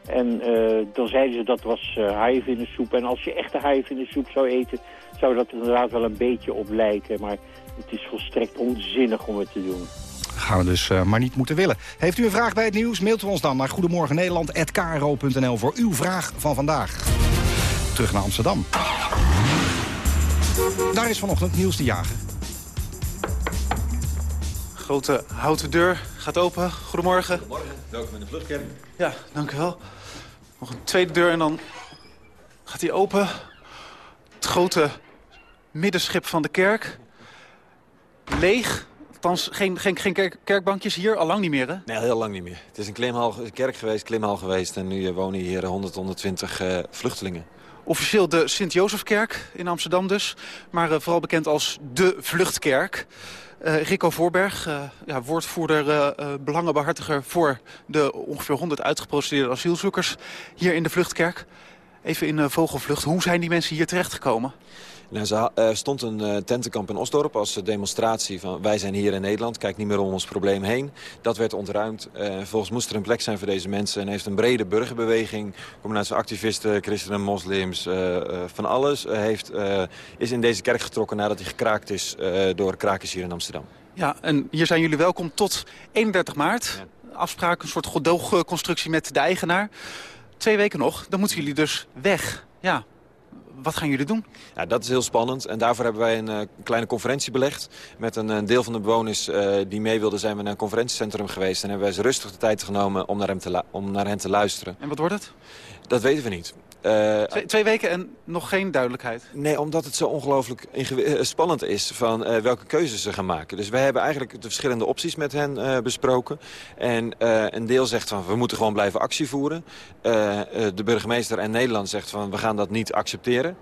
En eh, dan zeiden ze dat was uh, haaienvinnensoep. En als je echte haaienvinnensoep zou eten, zou dat er inderdaad wel een beetje op lijken. Maar het is volstrekt onzinnig om het te doen. Gaan we dus eh, maar niet moeten willen. Heeft u een vraag bij het nieuws? Mailt u ons dan naar goedemorgennederland.kro.nl voor uw vraag van vandaag. Terug naar Amsterdam. Daar is vanochtend Niels de Jager. Grote houten deur gaat open. Goedemorgen. Welkom in de vluchtkerk. Ja, dank u wel. Nog een tweede deur en dan gaat die open. Het grote middenschip van de kerk. Leeg. Althans, geen, geen, geen kerk- kerkbankjes hier, al lang niet meer, hè? Nee, heel lang niet meer. Het is een klimhal, kerk geweest, klimhal geweest. En nu eh, wonen hier 100, 120 eh, vluchtelingen. Officieel de Sint-Jozefkerk in Amsterdam dus. Maar eh, vooral bekend als de Vluchtkerk. Rico Voorberg, ja, woordvoerder, eh, eh, belangenbehartiger... voor de ongeveer 100 uitgeprocedeerde asielzoekers hier in de Vluchtkerk. Even in vogelvlucht, hoe zijn die mensen hier terechtgekomen? Er stond een eh, tentenkamp in Osdorp als eh, demonstratie van wij zijn hier in Nederland. Kijk niet meer om ons probleem heen. Dat werd ontruimd. Eh, volgens moest er een plek zijn voor deze mensen. En heeft een brede burgerbeweging, combinatie activisten, christenen, moslims, eh, eh, van alles. eh, heeft, eh, is in deze kerk getrokken nadat hij gekraakt is eh, door krakers hier in Amsterdam. Ja, en hier zijn jullie welkom tot 31 maart. Afspraak, een soort gedoogconstructie met de eigenaar. Twee weken nog, dan moeten jullie dus weg. Ja, wat gaan jullie doen? Ja, dat is heel spannend en daarvoor hebben wij een eh, kleine conferentie belegd. Met een, een deel van de bewoners eh, die mee wilden zijn we naar een conferentiecentrum geweest. En hebben wij ze rustig de tijd genomen om naar, hem te lu- om naar hen te luisteren. En wat wordt het? Dat weten we niet. Eh, Twee, twee weken en nog geen duidelijkheid. Nee, omdat het zo ongelooflijk eh, spannend is van eh, welke keuzes ze gaan maken. Dus wij hebben eigenlijk de verschillende opties met hen besproken. En een deel zegt van we moeten gewoon blijven actie voeren. De burgemeester en Nederland zegt van we gaan dat niet accepteren.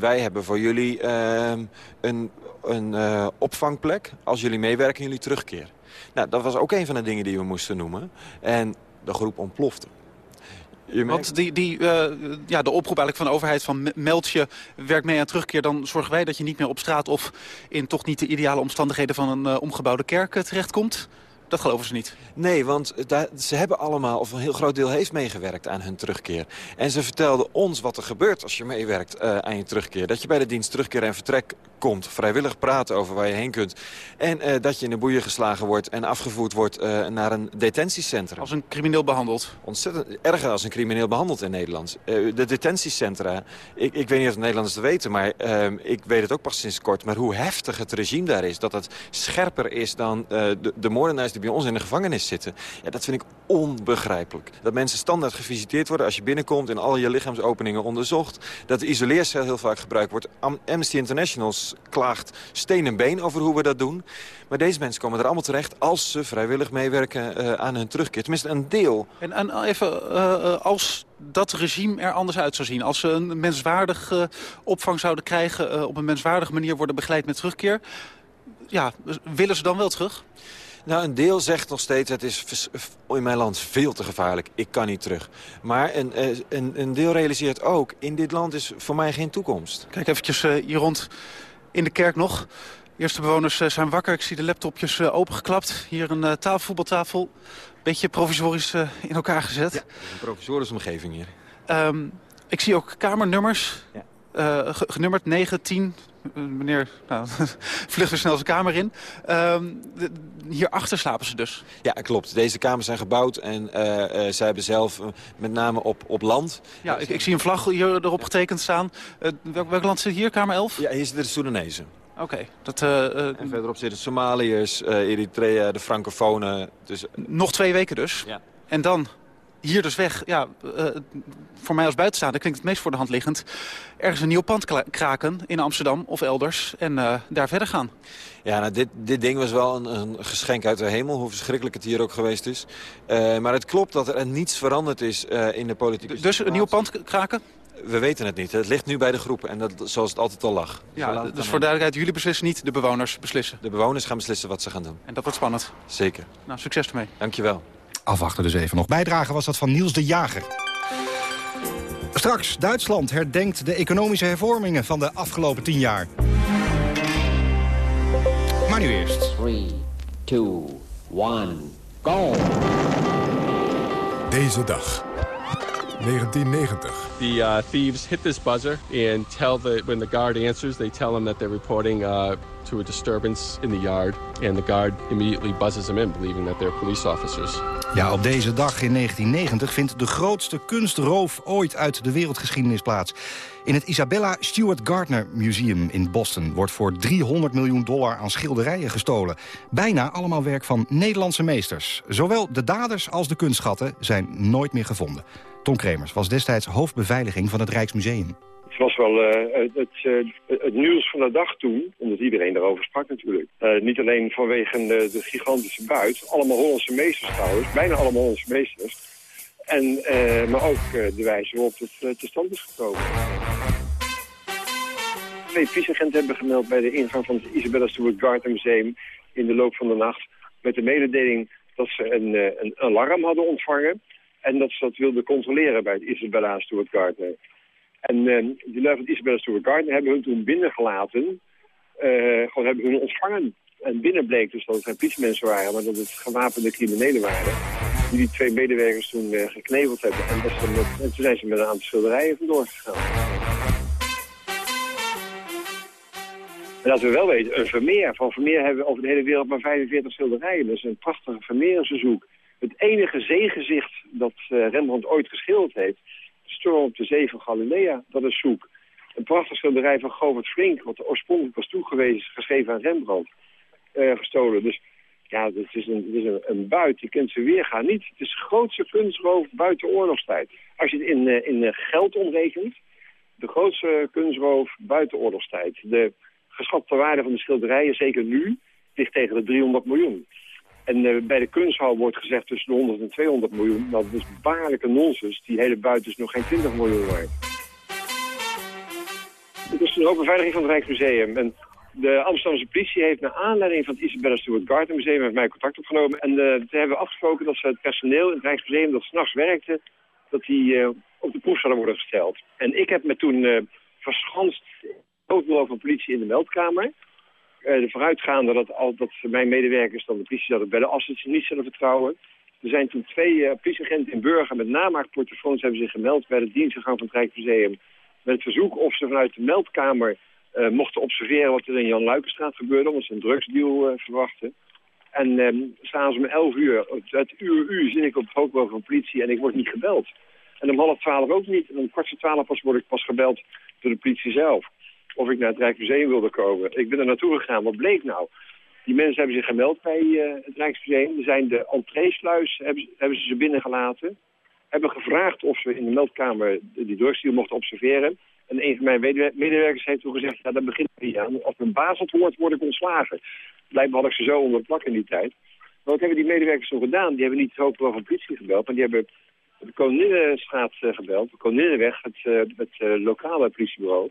Wij hebben voor jullie ehm, een, een opvangplek als jullie meewerken jullie terugkeer. Nou, dat was ook een van de dingen die we moesten noemen. En de groep ontplofte. Want die, die, eh, ja, de oproep eigenlijk van de overheid van me- meld je, werk mee aan terugkeer... dan zorgen wij dat je niet meer op straat of in toch niet de ideale omstandigheden van een eh, omgebouwde kerk eh, terechtkomt. Dat geloven ze niet. Nee, want ze hebben allemaal, of een heel groot deel heeft meegewerkt aan hun terugkeer. En ze vertelden ons wat er gebeurt als je meewerkt eh, aan je terugkeer. Dat je bij de dienst terugkeer en vertrek komt. Vrijwillig praten over waar je heen kunt. En eh, dat je in de boeien geslagen wordt en afgevoerd wordt eh, naar een detentiecentrum. Als een crimineel behandeld. Ontzettend erger als een crimineel behandeld in Nederland. De detentiecentra, ik, ik weet niet of de Nederlanders het weten, maar ehm, ik weet het ook pas sinds kort. Maar hoe heftig het regime daar is, dat het scherper is dan de, de moordenaars bij ons in de gevangenis zitten. Ja, dat vind ik onbegrijpelijk. Dat mensen standaard gevisiteerd worden als je binnenkomt en al je lichaamsopeningen onderzocht. Dat de isoleercel heel vaak gebruikt wordt. Am- Amnesty International klaagt steen en been over hoe we dat doen. Maar deze mensen komen er allemaal terecht als ze vrijwillig meewerken eh, aan hun terugkeer. Tenminste, een deel. En, en even, eh, eh, als dat regime er anders uit zou zien... als ze een menswaardig eh, opvang zouden krijgen... eh, op een menswaardige manier worden begeleid met terugkeer... ja, willen ze dan wel terug? Nou, een deel zegt nog steeds, het is in mijn land veel te gevaarlijk. Ik kan niet terug. Maar een, eh, een, een deel realiseert ook, in dit land is voor mij geen toekomst. Kijk eventjes uh, hier rond in de kerk nog. eerste bewoners uh, zijn wakker. Ik zie de laptopjes uh, opengeklapt. Hier een uh, tafelvoetbaltafel. Beetje provisorisch in elkaar gezet. Ja, een provisorische omgeving hier. Um, ik zie ook kamernummers. Ja. genummerd 9, 10, meneer nou, (laughs) vlucht weer snel zijn kamer in. Uh, hierachter slapen ze dus. Ja, klopt. Deze kamers zijn gebouwd en uh, uh, zij hebben zelf met name op, op land... Ja, ik, ik, zie een vlag hier erop getekend staan. welk, welk land zit hier, kamer 11? Ja, hier zitten de Soedanezen. Oké. Okay, en verderop zitten Somaliërs, Eritrea, de Francofonen. Dus... Nog twee weken dus? Ja. En dan hier dus weg. Ja, uh, voor mij als buitenstaander klinkt het meest voor de hand liggend. Ergens een nieuw pand kraken in Amsterdam of elders en uh, daar verder gaan. Ja, nou, dit, dit ding was wel een, een, geschenk uit de hemel, hoe verschrikkelijk het hier ook geweest is. Uh, maar het klopt dat er niets veranderd is in de politieke Dus een nieuw pand kraken? We weten het niet. Het ligt nu bij de groep en dat, zoals het altijd al lag. Ja, dus voor duidelijkheid, jullie beslissen niet, de bewoners beslissen? De bewoners gaan beslissen wat ze gaan doen. En dat wordt spannend? Zeker. Nou, succes ermee. Dankjewel. Afwachten dus even nog. Bijdrage was dat van Niels de Jager. Straks, Duitsland herdenkt de economische hervormingen van de afgelopen tien jaar. Maar nu eerst. 3, 2, 1, go! Deze dag. 1990. The uh, thieves hit this buzzer and tell the when the guard answers, they tell him that they're reporting uh, to a disturbance in the yard. And the guard immediately buzzes in, believing that they're police officers. Ja, op deze dag in 1990 vindt de grootste kunstroof ooit uit de wereldgeschiedenis plaats. In het Isabella Stewart Gardner Museum in Boston wordt voor 300 miljoen dollar aan schilderijen gestolen. Bijna allemaal werk van Nederlandse meesters. Zowel de daders als de kunstschatten zijn nooit meer gevonden. Tom Kremers was destijds hoofdbeveiliging van het Rijksmuseum. Was wel uh, het, uh, het, nieuws van de dag toen, omdat iedereen daarover sprak natuurlijk. Uh, niet alleen vanwege de gigantische buit, allemaal Hollandse meesters trouwens, bijna allemaal Hollandse meesters. En, maar ook de wijze waarop het tot stand is gekomen. Twee politieagenten hebben gemeld bij de ingang van het Isabella Stewart Gardner Museum in de loop van de nacht met de mededeling dat ze een, een alarm hadden ontvangen en dat ze dat wilden controleren bij het Isabella Stewart Gardner. En uh, die lui van Isabella Stewart Gardner hebben hun toen binnengelaten. Uh, gewoon hebben hun ontvangen. En binnen bleek dus dat het geen politiemensen waren, maar dat het gewapende criminelen waren. Die die twee medewerkers toen uh, gekneveld hebben. En, dat toen zijn ze met een aantal schilderijen vandoor gegaan. En dat we wel weten, een Vermeer. Van Vermeer hebben we over de hele wereld maar 45 schilderijen. Is een prachtige Vermeerse Het enige zeegezicht dat uh, Rembrandt ooit geschilderd heeft, Storm op de Zee van Galilea, dat is zoek. Een prachtig schilderij van Govert Flink, wat oorspronkelijk was toegewezen, geschreven aan Rembrandt, uh, gestolen. Dus ja, het is, een, het is een, een, buit, je kunt ze weergaan niet. Het is de grootste kunstroof buiten oorlogstijd. Als je het in, uh, in geld omrekent, de grootste kunstroof buiten oorlogstijd. De geschatte waarde van de schilderijen, zeker nu, ligt tegen de 300 miljoen. En uh, bij de kunsthal wordt gezegd tussen de 100 en 200 miljoen. Dat is baarlijke nonsens. Die hele buiten is nog geen 20 miljoen waard. Het is een beveiliging van het Rijksmuseum. En de Amsterdamse politie heeft naar aanleiding van het Isabella Stewart Gardner Museum met mij contact opgenomen. En uh, ze hebben afgesproken dat ze het personeel in het Rijksmuseum dat s'nachts werkte, dat die uh, op de proef zouden worden gesteld. En ik heb me toen verschanst, hoofdbureau van politie in de meldkamer. Uh, de vooruitgaande dat, al, dat mijn medewerkers dan de politie zouden bellen als ze niet zullen vertrouwen. Er zijn toen twee uh, politieagenten in Burger met namaakportofoons hebben zich gemeld bij de dienstgang van het Rijksmuseum. Met het verzoek of ze vanuit de meldkamer uh, mochten observeren wat er in Jan Luikenstraat gebeurde, omdat ze een drugsdeal verwachten. En um, s'avonds om 11 uur, het uur uur zit ik op het hoofdbureau van politie en ik word niet gebeld. En om half twaalf ook niet. En om kwart voor twaalf pas word ik pas gebeld door de politie zelf of ik naar het Rijksmuseum wilde komen. Ik ben er naartoe gegaan. Wat bleek nou? Die mensen hebben zich gemeld bij uh, het Rijksmuseum. Er zijn de entreesluis, hebben, hebben ze ze binnengelaten. Hebben gevraagd of ze in de meldkamer die drugsdeal mochten observeren. En een van mijn medewerkers heeft toen gezegd, ja, daar begint niet aan. Als mijn baas het hoort, word ik ontslagen. Blijkbaar had ik ze zo onder plak in die tijd. Maar wat hebben die medewerkers toen gedaan? Die hebben niet het hoofdbureau van politie gebeld, maar die hebben de Koninginnestraat uh, gebeld. De Koninginnenweg, het, uh, het lokale politiebureau.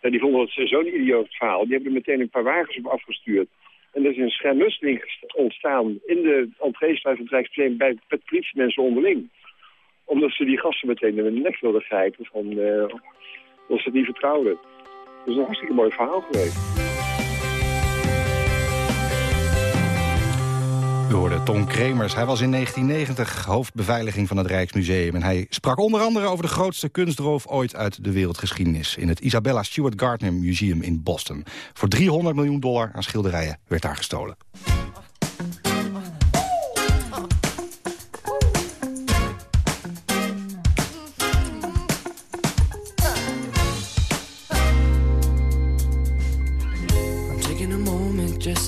Die vonden het zo'n idioot verhaal. Die hebben er meteen een paar wagens op afgestuurd. En er is een schermutseling ontstaan in de entreestraat van bij politiemensen onderling. Omdat ze die gasten meteen in de nek wilden grijpen van uh, ze het niet vertrouwden. Dat is een hartstikke mooi verhaal geweest. We hoorden Tom Kremers. Hij was in 1990 hoofdbeveiliging van het Rijksmuseum. En hij sprak onder andere over de grootste kunstroof ooit uit de wereldgeschiedenis. In het Isabella Stewart Gardner Museum in Boston. Voor 300 miljoen dollar aan schilderijen werd daar gestolen.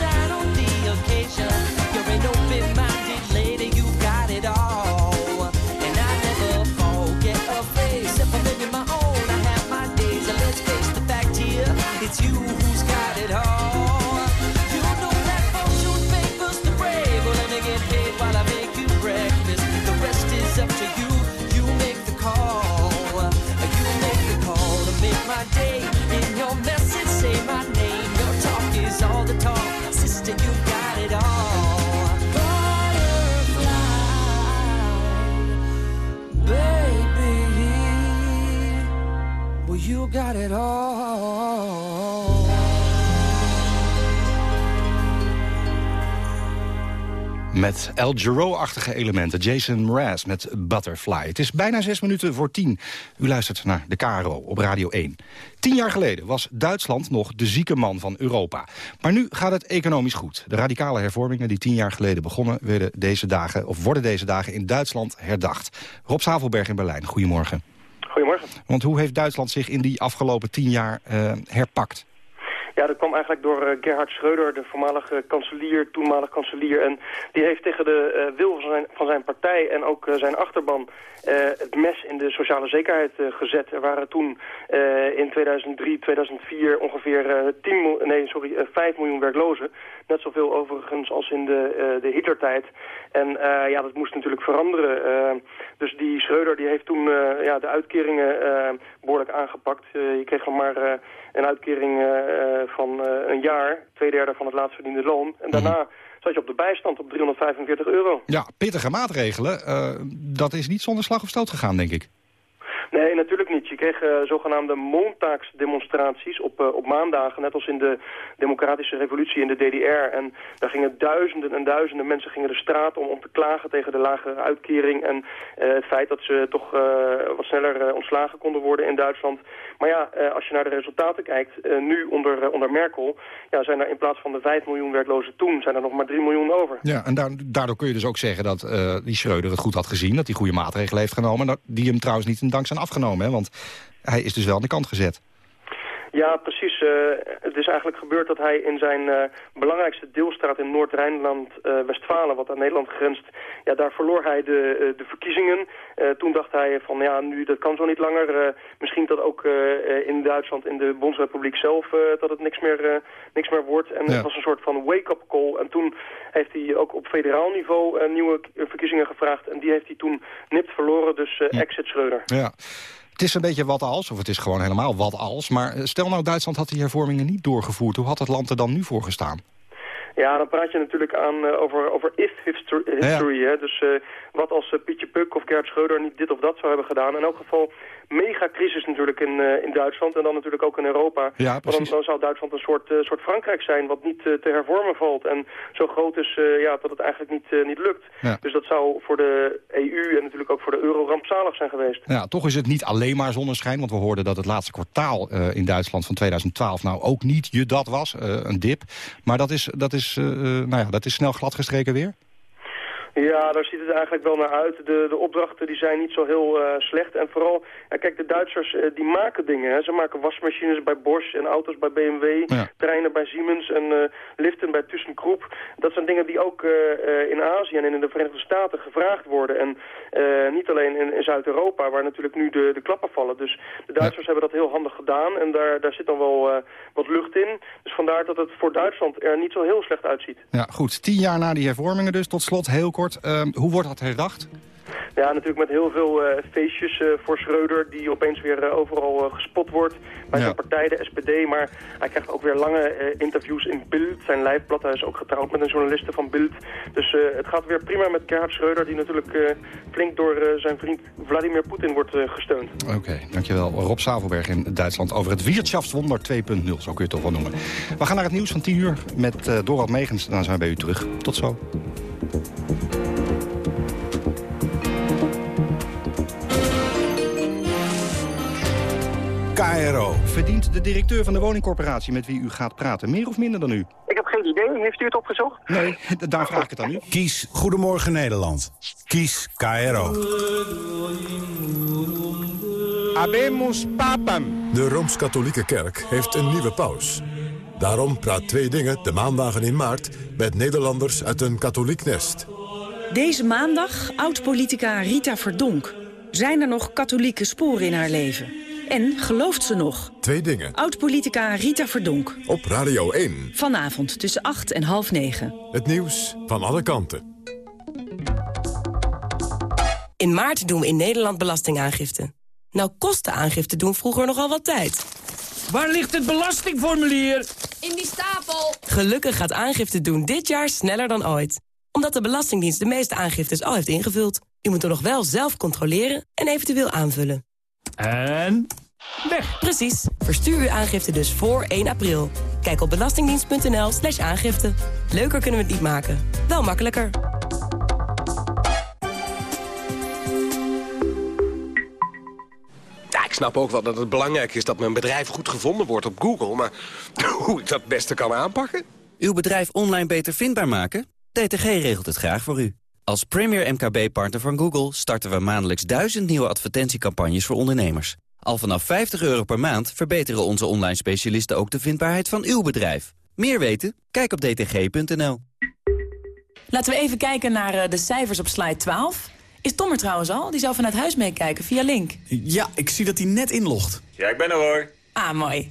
shadow. Got it all. Met El Giro-achtige elementen. Jason Mraz met Butterfly. Het is bijna zes minuten voor tien. U luistert naar de KRO op Radio 1. Tien jaar geleden was Duitsland nog de zieke man van Europa. Maar nu gaat het economisch goed. De radicale hervormingen die tien jaar geleden begonnen... Werden deze dagen, of worden deze dagen in Duitsland herdacht. Rob Zavelberg in Berlijn, goedemorgen. Goedemorgen. Want hoe heeft Duitsland zich in die afgelopen tien jaar eh, herpakt? Ja, dat kwam eigenlijk door uh, Gerhard Schreuder, de voormalige kanselier, toenmalig kanselier. En die heeft tegen de uh, wil van zijn, van zijn partij en ook uh, zijn achterban het mes in de sociale zekerheid gezet. Er waren toen in 2003, 2004 ongeveer 10 nee, sorry, 5 miljoen werklozen. Net zoveel overigens als in de, de Hitlertijd. En ja, dat moest natuurlijk veranderen. dus die Schreuder die heeft toen ja, de uitkeringen behoorlijk aangepakt. je kreeg nog maar een uitkering van een jaar, twee derde van het laatst verdiende loon. En daarna zat je op de bijstand op 345 euro. Ja, pittige maatregelen. Dat is niet zonder slag of stoot gegaan, denk ik. Nee, natuurlijk niet. Je kreeg uh, zogenaamde montaagsdemonstraties op, uh, op maandagen, net als in de democratische revolutie in de DDR. En daar gingen duizenden en duizenden mensen gingen de straat om om te klagen tegen de lage uitkering en uh, het feit dat ze toch wat sneller ontslagen konden worden in Duitsland. Maar ja, als je naar de resultaten kijkt, nu onder, onder Merkel, ja, zijn er in plaats van de 5 miljoen werklozen toen, zijn er nog maar 3 miljoen over. Ja, en daardoor kun je dus ook zeggen dat die Schreuder het goed had gezien, dat hij goede maatregelen heeft genomen, die hem trouwens niet een dankzij afgenomen, hè? want hij is dus wel aan de kant gezet. Ja, precies. Uh, het is eigenlijk gebeurd dat hij in zijn uh, belangrijkste deelstraat in Noord-Rijnland-Westfalen, uh, wat aan Nederland grenst, ja, daar verloor hij de, de verkiezingen. toen dacht hij van, ja, nu, dat kan zo niet langer. misschien dat ook in Duitsland, in de Bondsrepubliek zelf, dat het niks meer, niks meer wordt. En ja. het was een soort van wake-up call. En toen heeft hij ook op federaal niveau nieuwe verkiezingen gevraagd. En die heeft hij toen nipt verloren, dus exit Schreuder. Ja. Het is een beetje wat als, of het is gewoon helemaal wat als. Maar eh, stel nou Duitsland had die hervormingen niet doorgevoerd. Hoe had het land er dan nu voor gestaan? Ja, dan praat je natuurlijk aan uh, over, over if history. history Hè? Dus uh, wat als uh, Pietje Puk of Gert Schreuder niet dit of dat zou hebben gedaan. In elk geval megacrisis natuurlijk in, uh, in Duitsland en dan natuurlijk ook in Europa. Ja, dan, dan, zou Duitsland een soort, uh, soort Frankrijk zijn wat niet uh, te hervormen valt. En zo groot is ja, dat het eigenlijk niet, niet lukt. Ja. Dus dat zou voor de EU en natuurlijk ook voor de euro rampzalig zijn geweest. Ja, toch is het niet alleen maar zonneschijn. Want we hoorden dat het laatste kwartaal in Duitsland van 2012 nou ook niet je dat was. een dip. Maar dat is, dat, is, nou ja, dat is snel gladgestreken weer? Ja, daar ziet het eigenlijk wel naar uit. De, de opdrachten die zijn niet zo heel uh, slecht. En vooral, ja, kijk, de Duitsers uh, die maken dingen. Hè. Ze maken wasmachines bij Bosch en auto's bij BMW, ja. treinen bij Siemens en uh, liften bij ThyssenKrupp. Dat zijn dingen die ook in Azië en in de Verenigde Staten gevraagd worden. En niet alleen in, in Zuid-Europa, waar natuurlijk nu de, de klappen vallen. Dus de Duitsers ja. hebben dat heel handig gedaan en daar, daar zit dan wel wat lucht in. Dus vandaar dat het voor Duitsland er niet zo heel slecht uitziet. Ja, goed. Tien jaar na die hervormingen dus, tot slot heel kort. Uh, hoe wordt dat herdacht? Ja, natuurlijk met heel veel uh, feestjes uh, voor Schreuder... die opeens weer uh, overal gespot wordt bij Ja. zijn partij, de SPD. Maar hij krijgt ook weer lange interviews in Bild. Zijn lijfblad, hij is ook getrouwd met een journaliste van Bild. Dus het gaat weer prima met Gerhard Schreuder... die natuurlijk flink door zijn vriend Vladimir Poetin wordt gesteund. Oké, dankjewel. Rob Savelberg in Duitsland over het Wirtschaftswunder 2.0, zo kun je het toch wel noemen. We gaan naar het nieuws van 10 uur met Dorald Megens. Dan zijn we bij u terug. Tot zo. KRO. Verdient de directeur van de woningcorporatie met wie u gaat praten meer of minder dan u? Ik heb geen idee. Heeft u het opgezocht? Nee, daar vraag ik het aan u. Kies Goedemorgen Nederland. Kies KRO. Habemus papam. De Rooms-Katholieke Kerk heeft een nieuwe paus. Daarom praat Twee Dingen de maandagen in maart... met Nederlanders uit een katholiek nest. Deze maandag oud-politica Rita Verdonk. Zijn er nog katholieke sporen in haar leven? En gelooft ze nog? Twee Dingen. Oud-politica Rita Verdonk. Op Radio 1. Vanavond tussen 8 en half 9. Het nieuws van alle kanten. In maart doen we in Nederland belastingaangifte. Nou kostte aangifte doen vroeger nogal wat tijd. Waar ligt het belastingformulier? In die stapel. Gelukkig gaat aangifte doen dit jaar sneller dan ooit. Omdat de Belastingdienst de meeste aangiftes al heeft ingevuld. U moet er nog wel zelf controleren en eventueel aanvullen. En weg. Precies. Verstuur uw aangifte dus voor 1 april. Kijk op belastingdienst.nl slash aangifte. Leuker kunnen we het niet maken. Wel makkelijker. Ja, ik snap ook wel dat het belangrijk is dat mijn bedrijf goed gevonden wordt op Google. Maar (laughs) hoe ik dat het beste kan aanpakken? Uw bedrijf online beter vindbaar maken? DTG regelt het graag voor u. Als premier MKB-partner van Google starten we maandelijks duizend nieuwe advertentiecampagnes voor ondernemers. Al vanaf 50 euro per maand verbeteren onze online specialisten ook de vindbaarheid van uw bedrijf. Meer weten? Kijk op dtg.nl. Laten we even kijken naar eh, de cijfers op slide 12. Is Tom er trouwens al? Die zou vanuit huis meekijken via Link. Ja, ik zie dat hij net inlogt. Ja, ik ben er hoor. Ah, mooi.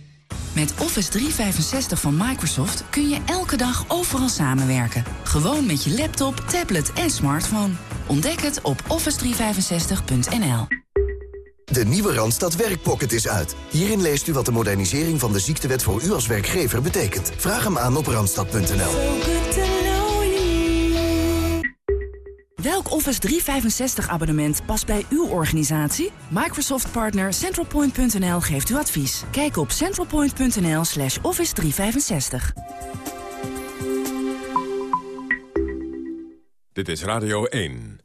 Met Office 365 van Microsoft kun je elke dag overal samenwerken. Gewoon met je laptop, tablet en smartphone. Ontdek het op office365.nl. De nieuwe Randstad Werkpocket is uit. Hierin leest u wat de modernisering van de ziektewet voor u als werkgever betekent. Vraag hem aan op randstad.nl. Welk Office 365 abonnement past bij uw organisatie? Microsoft partner centralpoint.nl geeft u advies. Kijk op centralpoint.nl slash office 365. Dit is Radio 1.